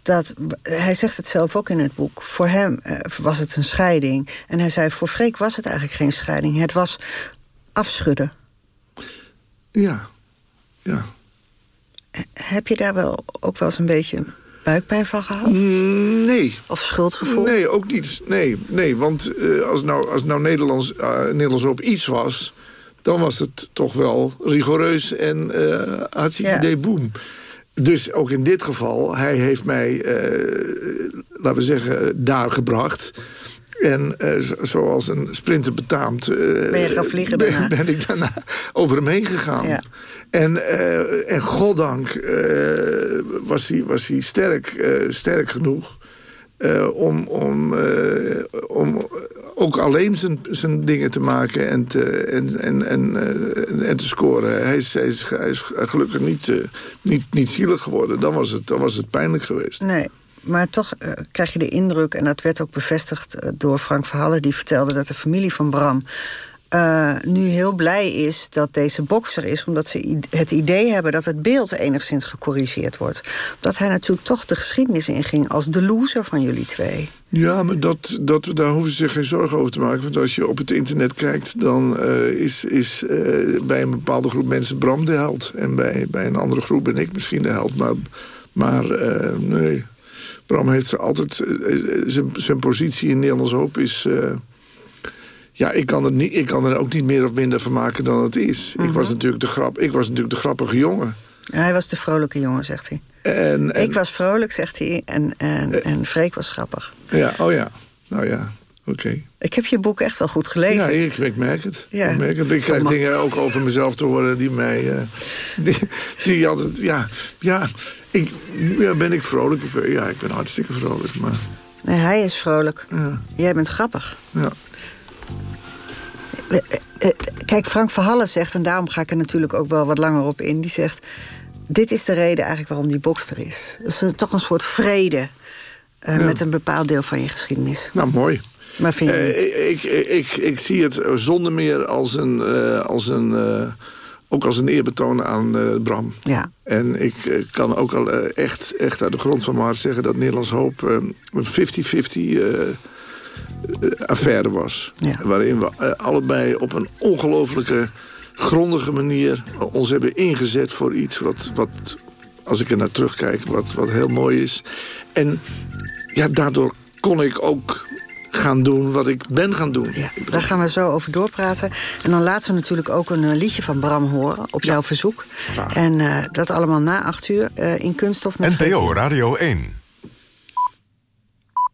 [SPEAKER 24] dat... Hij zegt het zelf ook in het boek. Voor hem eh, was het een scheiding. En hij zei, voor Freek was het eigenlijk geen scheiding. Het was afschudden.
[SPEAKER 25] Ja, ja.
[SPEAKER 24] Heb je daar wel ook wel eens een beetje buikpijn van gehad?
[SPEAKER 25] Nee.
[SPEAKER 24] Of schuldgevoel?
[SPEAKER 25] Nee, ook niet. Nee, nee want eh, als nou, als nou Nederlands, eh, Nederlands op iets was... dan was het toch wel rigoureus en eh hartstikke
[SPEAKER 24] Ja.
[SPEAKER 25] idee boem. Dus ook in dit geval, hij heeft mij, eh, laten we zeggen, daar gebracht... En eh, zo- zoals een sprinter betaamt... eh,
[SPEAKER 24] Ben je gaan vliegen
[SPEAKER 25] ben, ben ik daarna over hem heen gegaan.
[SPEAKER 24] Ja.
[SPEAKER 25] En, eh, en goddank was hij, was hij sterk, sterk genoeg... om, om, om ook alleen zijn, zijn dingen te maken en te, en, en, en, eh, en te scoren. Hij is, hij is, hij is gelukkig niet, eh, niet, niet zielig geworden. Dan was, het, dan was het pijnlijk geweest.
[SPEAKER 24] Nee, maar toch eh, krijg je de indruk... en dat werd ook bevestigd door Frank Verhallen... die vertelde dat de familie van Bram... eh, nu heel blij is dat deze bokser is... omdat ze het idee hebben dat het beeld enigszins gecorrigeerd wordt. Omdat hij natuurlijk toch de geschiedenis inging... als de loser van jullie twee.
[SPEAKER 25] Ja, maar dat, dat, daar hoeven ze zich geen zorgen over te maken. Want als je op het internet kijkt... dan eh, is, is eh, bij een bepaalde groep mensen Bram de held. En bij, bij een andere groep ben ik misschien de held. Maar, maar nee, Bram heeft altijd... zijn- zijn positie in Nederlands Hoop is... eh, ja, ik kan, er niet, ik kan er ook niet meer of minder van maken dan het is. ik, was natuurlijk de grap, ik was natuurlijk de grappige jongen.
[SPEAKER 24] Hij was de vrolijke jongen, zegt hij.
[SPEAKER 25] En, en,
[SPEAKER 24] Ik was vrolijk, zegt hij, en, en, en Freek was grappig.
[SPEAKER 25] Ja, oh ja. Nou ja, oké.
[SPEAKER 24] Ik heb je boek echt wel goed gelezen.
[SPEAKER 25] Ja, ik, ik merk het.
[SPEAKER 24] Ja.
[SPEAKER 25] Ik merk het. Ik krijg dingen ook over mezelf te horen die mij... eh, die, die altijd... Ja, ja, ik, ja, ben ik vrolijk? Ja, ik ben hartstikke vrolijk. Maar
[SPEAKER 24] Nee, hij is vrolijk. Jij bent grappig.
[SPEAKER 25] Ja.
[SPEAKER 24] Eh, eh, Kijk, Frank Verhallen zegt, en daarom ga ik er natuurlijk ook wel wat langer op in... die zegt, dit is de reden eigenlijk waarom die box er is. Het is toch een soort vrede eh,
[SPEAKER 25] Ja.
[SPEAKER 24] met een bepaald deel van je geschiedenis.
[SPEAKER 25] Nou, mooi.
[SPEAKER 24] Maar vind je
[SPEAKER 25] Eh, ik, ik, ik, ik zie het zonder meer als een, eh, als een, eh, ook als een eerbetoon aan eh, Bram.
[SPEAKER 24] Ja.
[SPEAKER 25] En ik eh, kan ook al eh, echt, echt uit de grond van mijn hart zeggen... dat Nederlands Hoop eh, een 50-50 eh, eh, affaire was. Waarin we eh, allebei op een ongelofelijke, grondige manier... ons hebben ingezet voor iets wat, wat als ik er naar terugkijk, wat, wat heel mooi is. En ja, daardoor kon ik ook gaan doen wat ik ben gaan doen.
[SPEAKER 24] Daar gaan we zo over doorpraten. En dan laten we natuurlijk ook een eh, liedje van Bram horen, op jouw verzoek. En eh, dat allemaal na acht uur eh, in Kunststof met
[SPEAKER 8] NPO Radio 1.